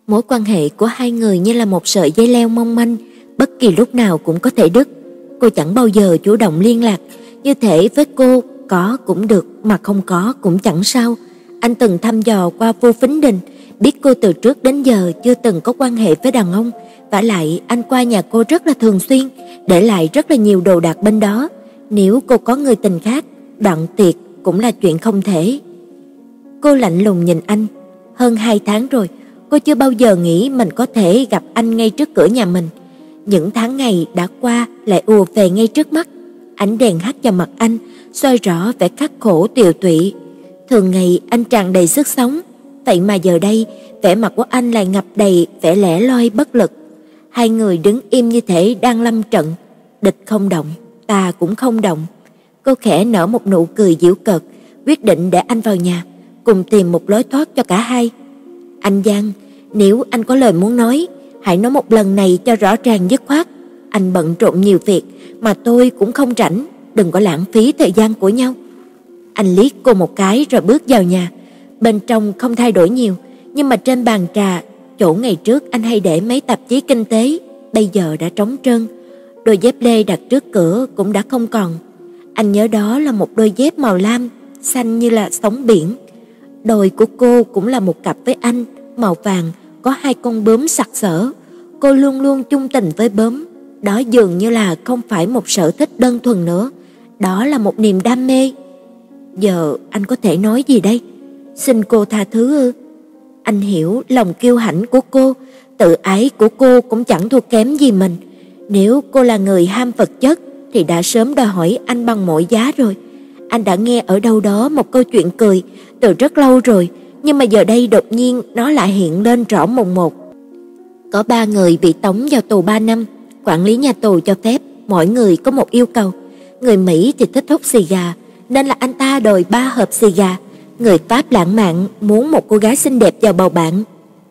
Mối quan hệ của hai người như là một sợi dây leo mong manh, bất kỳ lúc nào cũng có thể đứt. Cô chẳng bao giờ chủ động liên lạc, như thể với cô có cũng được mà không có cũng chẳng sao. Anh từng thăm dò qua vô phính đình, biết cô từ trước đến giờ chưa từng có quan hệ với đàn ông, và lại anh qua nhà cô rất là thường xuyên, để lại rất là nhiều đồ đạc bên đó. Nếu cô có người tình khác, đoạn tiệc cũng là chuyện không thể. Cô lạnh lùng nhìn anh, hơn hai tháng rồi, cô chưa bao giờ nghĩ mình có thể gặp anh ngay trước cửa nhà mình. Những tháng ngày đã qua lại ùa về ngay trước mắt, ánh đèn hắt vào mặt anh, soi rõ vẻ khắc khổ tiều tụy. Thường ngày anh tràn đầy sức sống, vậy mà giờ đây, vẻ mặt của anh lại ngập đầy vẻ lẻ loi bất lực. Hai người đứng im như thể đang lâm trận, địch không động, ta cũng không động. Cô khẽ nở một nụ cười giễu cợt, quyết định để anh vào nhà, cùng tìm một lối thoát cho cả hai. Anh Giang, nếu anh có lời muốn nói, hãy nói một lần này cho rõ ràng dứt khoát. Anh bận rộn nhiều việc mà tôi cũng không rảnh, đừng có lãng phí thời gian của nhau. Anh liếc cô một cái rồi bước vào nhà. Bên trong không thay đổi nhiều, nhưng mà trên bàn trà, chỗ ngày trước anh hay để mấy tạp chí kinh tế, bây giờ đã trống trơn. Đôi dép lê đặt trước cửa cũng đã không còn. Anh nhớ đó là một đôi dép màu lam, xanh như là sóng biển. Đôi của cô cũng là một cặp với anh, màu vàng, có hai con bướm sặc sỡ. Cô luôn luôn chung tình với bướm, đó dường như là không phải một sở thích đơn thuần nữa, đó là một niềm đam mê. Giờ anh có thể nói gì đây? Xin cô tha thứ ư? Anh hiểu lòng kiêu hãnh của cô, tự ái của cô cũng chẳng thua kém gì mình. Nếu cô là người ham vật chất thì đã sớm đòi hỏi anh bằng mọi giá rồi. Anh đã nghe ở đâu đó một câu chuyện cười từ rất lâu rồi, nhưng mà giờ đây đột nhiên nó lại hiện lên rõ mồn một. Có ba người bị tống vào tù 3 năm, quản lý nhà tù cho phép mỗi người có một yêu cầu. Người Mỹ thì thích hút xì gà, nên là anh ta đòi ba hộp xì gà. Người Pháp lãng mạn muốn một cô gái xinh đẹp vào bầu bạn,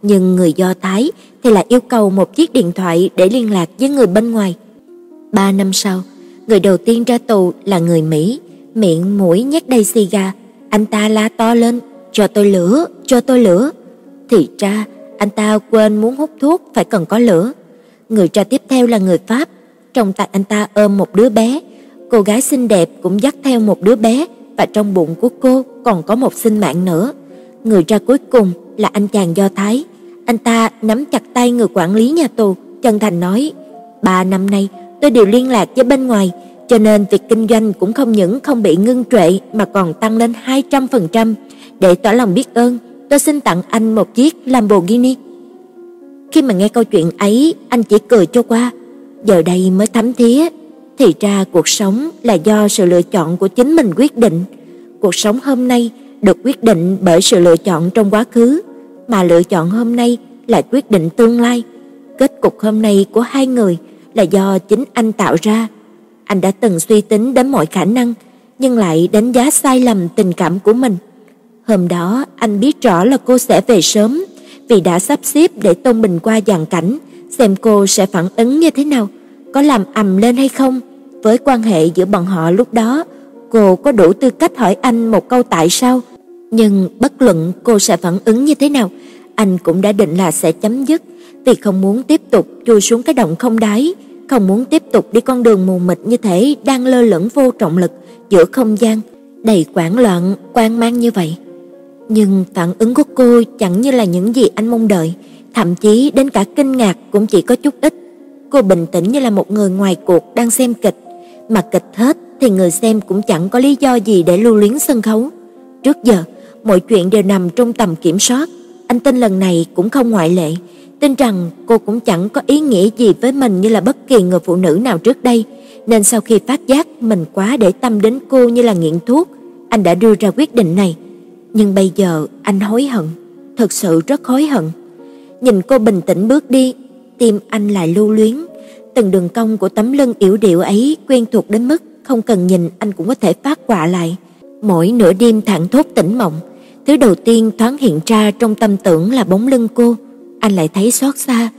nhưng người Do Thái thì lại yêu cầu một chiếc điện thoại để liên lạc với người bên ngoài. Ba năm sau, người đầu tiên ra tù là người Mỹ, miệng mũi nhét đầy xì gà, anh ta la to lên, "Cho tôi lửa, cho tôi lửa." Thì ra, anh ta quên muốn hút thuốc phải cần có lửa. Người ra tiếp theo là người Pháp, trong tay anh ta ôm một đứa bé, cô gái xinh đẹp cũng dắt theo một đứa bé và trong bụng của cô còn có một sinh mạng nữa. Người ra cuối cùng là anh chàng Do Thái. Anh ta nắm chặt tay người quản lý nhà tù, chân thành nói: "Ba năm nay tôi đều liên lạc với bên ngoài, cho nên việc kinh doanh cũng không những không bị ngưng trệ mà còn tăng lên 200%. Để tỏ lòng biết ơn, tôi xin tặng anh một chiếc Lamborghini." Khi mà nghe câu chuyện ấy, anh chỉ cười cho qua, giờ đây mới thấm thía, thì ra cuộc sống là do sự lựa chọn của chính mình quyết định. Cuộc sống hôm nay được quyết định bởi sự lựa chọn trong quá khứ, mà lựa chọn hôm nay lại quyết định tương lai. Kết cục hôm nay của hai người là do chính anh tạo ra. Anh đã từng suy tính đến mọi khả năng, nhưng lại đánh giá sai lầm tình cảm của mình. Hôm đó anh biết rõ là cô sẽ về sớm, vì đã sắp xếp để Tôn Bình qua dàn cảnh, xem cô sẽ phản ứng như thế nào, có làm ầm lên hay không. Với quan hệ giữa bọn họ lúc đó, cô có đủ tư cách hỏi anh một câu tại sao, nhưng bất luận cô sẽ phản ứng như thế nào, anh cũng đã định là sẽ chấm dứt, vì không muốn tiếp tục chui xuống cái động không đáy, không muốn tiếp tục đi con đường mù mịt như thế đang lơ lửng vô trọng lực giữa không gian đầy quảng loạn, quan mang như vậy. Nhưng phản ứng của cô chẳng như là những gì anh mong đợi, thậm chí đến cả kinh ngạc cũng chỉ có chút ít. Cô bình tĩnh như là một người ngoài cuộc đang xem kịch, mà kịch hết thì người xem cũng chẳng có lý do gì để lưu luyến sân khấu. Trước giờ, mọi chuyện đều nằm trong tầm kiểm soát, anh tin lần này cũng không ngoại lệ, tin rằng cô cũng chẳng có ý nghĩa gì với mình như là bất kỳ người phụ nữ nào trước đây, nên sau khi phát giác mình quá để tâm đến cô như là nghiện thuốc, anh đã đưa ra quyết định này. Nhưng bây giờ anh hối hận, thật sự rất hối hận. Nhìn cô bình tĩnh bước đi, tim anh lại lưu luyến, từng đường cong của tấm lưng yếu điệu ấy quen thuộc đến mức không cần nhìn anh cũng có thể phát quạ lại. Mỗi nửa đêm thẳng thốt tỉnh mộng, thứ đầu tiên thoáng hiện ra trong tâm tưởng là bóng lưng cô, anh lại thấy xót xa.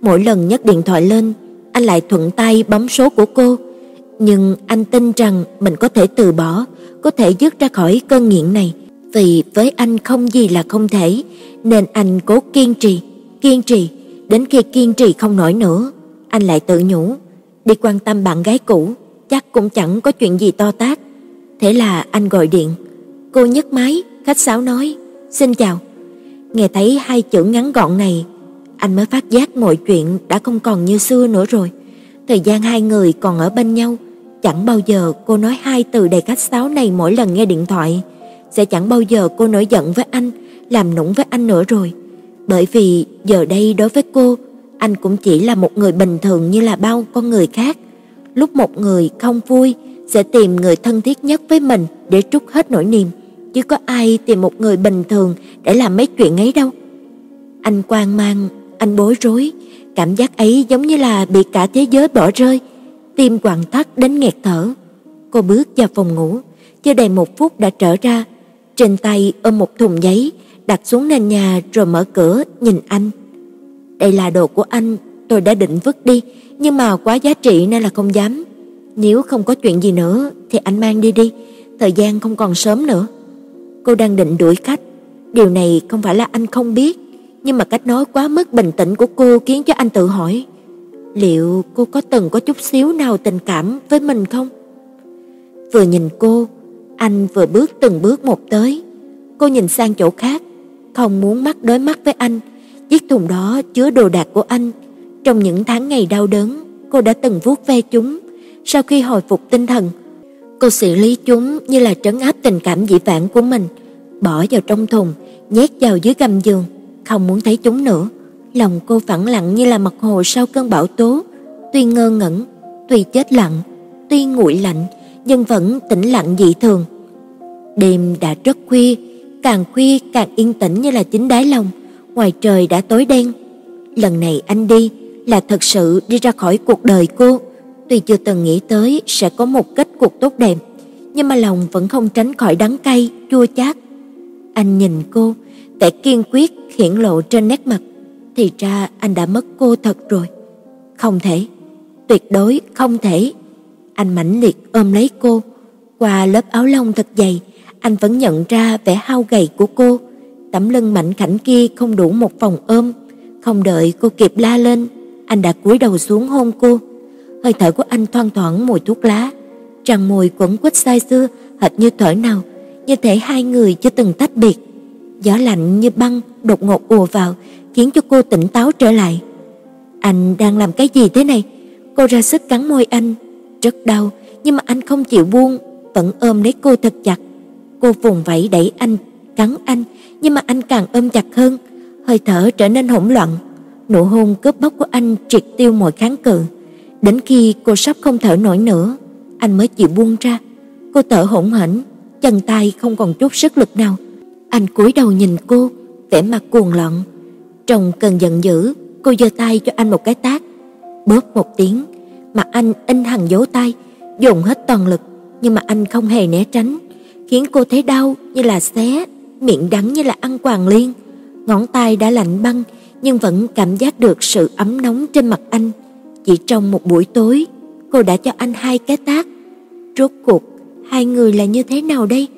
Mỗi lần nhấc điện thoại lên, anh lại thuận tay bấm số của cô, nhưng anh tin rằng mình có thể từ bỏ, có thể dứt ra khỏi cơn nghiện này, vì với anh không gì là không thể, nên anh cố kiên trì, kiên trì, đến khi kiên trì không nổi nữa, anh lại tự nhủ, đi quan tâm bạn gái cũ, chắc cũng chẳng có chuyện gì to tát. Thế là anh gọi điện, cô nhấc máy, khách sáo nói, "Xin chào." Nghe thấy hai chữ ngắn gọn này, anh mới phát giác mọi chuyện đã không còn như xưa nữa rồi. Thời gian hai người còn ở bên nhau, chẳng bao giờ cô nói hai từ đầy khách sáo này mỗi lần nghe điện thoại, sẽ chẳng bao giờ cô nổi giận với anh, làm nũng với anh nữa rồi. Bởi vì giờ đây đối với cô, anh cũng chỉ là một người bình thường như là bao con người khác. Lúc một người không vui sẽ tìm người thân thiết nhất với mình để trút hết nỗi niềm, chứ có ai tìm một người bình thường để làm mấy chuyện ấy đâu. Anh quan mang, anh bối rối, cảm giác ấy giống như là bị cả thế giới bỏ rơi, tim quặn thắt đến nghẹt thở. Cô bước vào phòng ngủ, chưa đầy một phút đã trở ra, trên tay ôm một thùng giấy, đặt xuống nền nhà rồi mở cửa nhìn anh. Đây là đồ của anh, tôi đã định vứt đi, nhưng mà quá giá trị nên là không dám. Nếu không có chuyện gì nữa thì anh mang đi đi, thời gian không còn sớm nữa. Cô đang định đuổi khách, điều này không phải là anh không biết, nhưng mà cách nói quá mức bình tĩnh của cô khiến cho anh tự hỏi, liệu cô có từng có chút xíu nào tình cảm với mình không? Vừa nhìn cô, anh vừa bước từng bước một tới. Cô nhìn sang chỗ khác, không muốn mắt đối mắt với anh. Chiếc thùng đó chứa đồ đạc của anh. Trong những tháng ngày đau đớn, cô đã từng vuốt ve chúng. Sau khi hồi phục tinh thần, cô xử lý chúng như là trấn áp tình cảm dĩ vãng của mình, bỏ vào trong thùng, nhét vào dưới gầm giường, không muốn thấy chúng nữa. Lòng cô phẳng lặng như là mặt hồ sau cơn bão tố, tuy ngơ ngẩn, tuy chết lặng, tuy nguội lạnh, nhưng vẫn tĩnh lặng dị thường. Đêm đã rất khuya, càng khuya càng yên tĩnh như là chính đáy lòng, ngoài trời đã tối đen. Lần này anh đi là thật sự đi ra khỏi cuộc đời cô, tuy chưa từng nghĩ tới sẽ có một kết cục tốt đẹp, nhưng mà lòng vẫn không tránh khỏi đắng cay, chua chát. Anh nhìn cô, vẻ kiên quyết hiển lộ trên nét mặt, thì ra anh đã mất cô thật rồi. Không thể, tuyệt đối không thể. Anh mãnh liệt ôm lấy cô, qua lớp áo lông thật dày, anh vẫn nhận ra vẻ hao gầy của cô, tấm lưng mảnh khảnh kia không đủ một vòng ôm, không đợi cô kịp la lên, anh đã cúi đầu xuống hôn cô. Hơi thở của anh thoang thoảng mùi thuốc lá, tràn mùi quẩn quýt say xưa hệt như thở nào, như thể hai người chưa từng tách biệt. Gió lạnh như băng đột ngột ùa vào, khiến cho cô tỉnh táo trở lại. Anh đang làm cái gì thế này? Cô ra sức cắn môi anh, rất đau, nhưng mà anh không chịu buông, vẫn ôm lấy cô thật chặt. Cô vùng vẫy đẩy anh, cắn anh, nhưng mà anh càng ôm chặt hơn, hơi thở trở nên hỗn loạn. Nụ hôn cướp bóc của anh triệt tiêu mọi kháng cự. Đến khi cô sắp không thở nổi nữa, anh mới chịu buông ra. Cô thở hổn hển, chân tay không còn chút sức lực nào. Anh cúi đầu nhìn cô, vẻ mặt cuồng loạn. Trong cơn giận dữ, cô giơ tay cho anh một cái tát. Bóp một tiếng, mặt anh in hằn dấu tay, dùng hết toàn lực, nhưng mà anh không hề né tránh, khiến cô thấy đau như là xé, miệng đắng như là ăn quàng liên. Ngón tay đã lạnh băng, nhưng vẫn cảm giác được sự ấm nóng trên mặt anh. Chỉ trong một buổi tối, cô đã cho anh hai cái tát. Rốt cuộc hai người là như thế nào đây?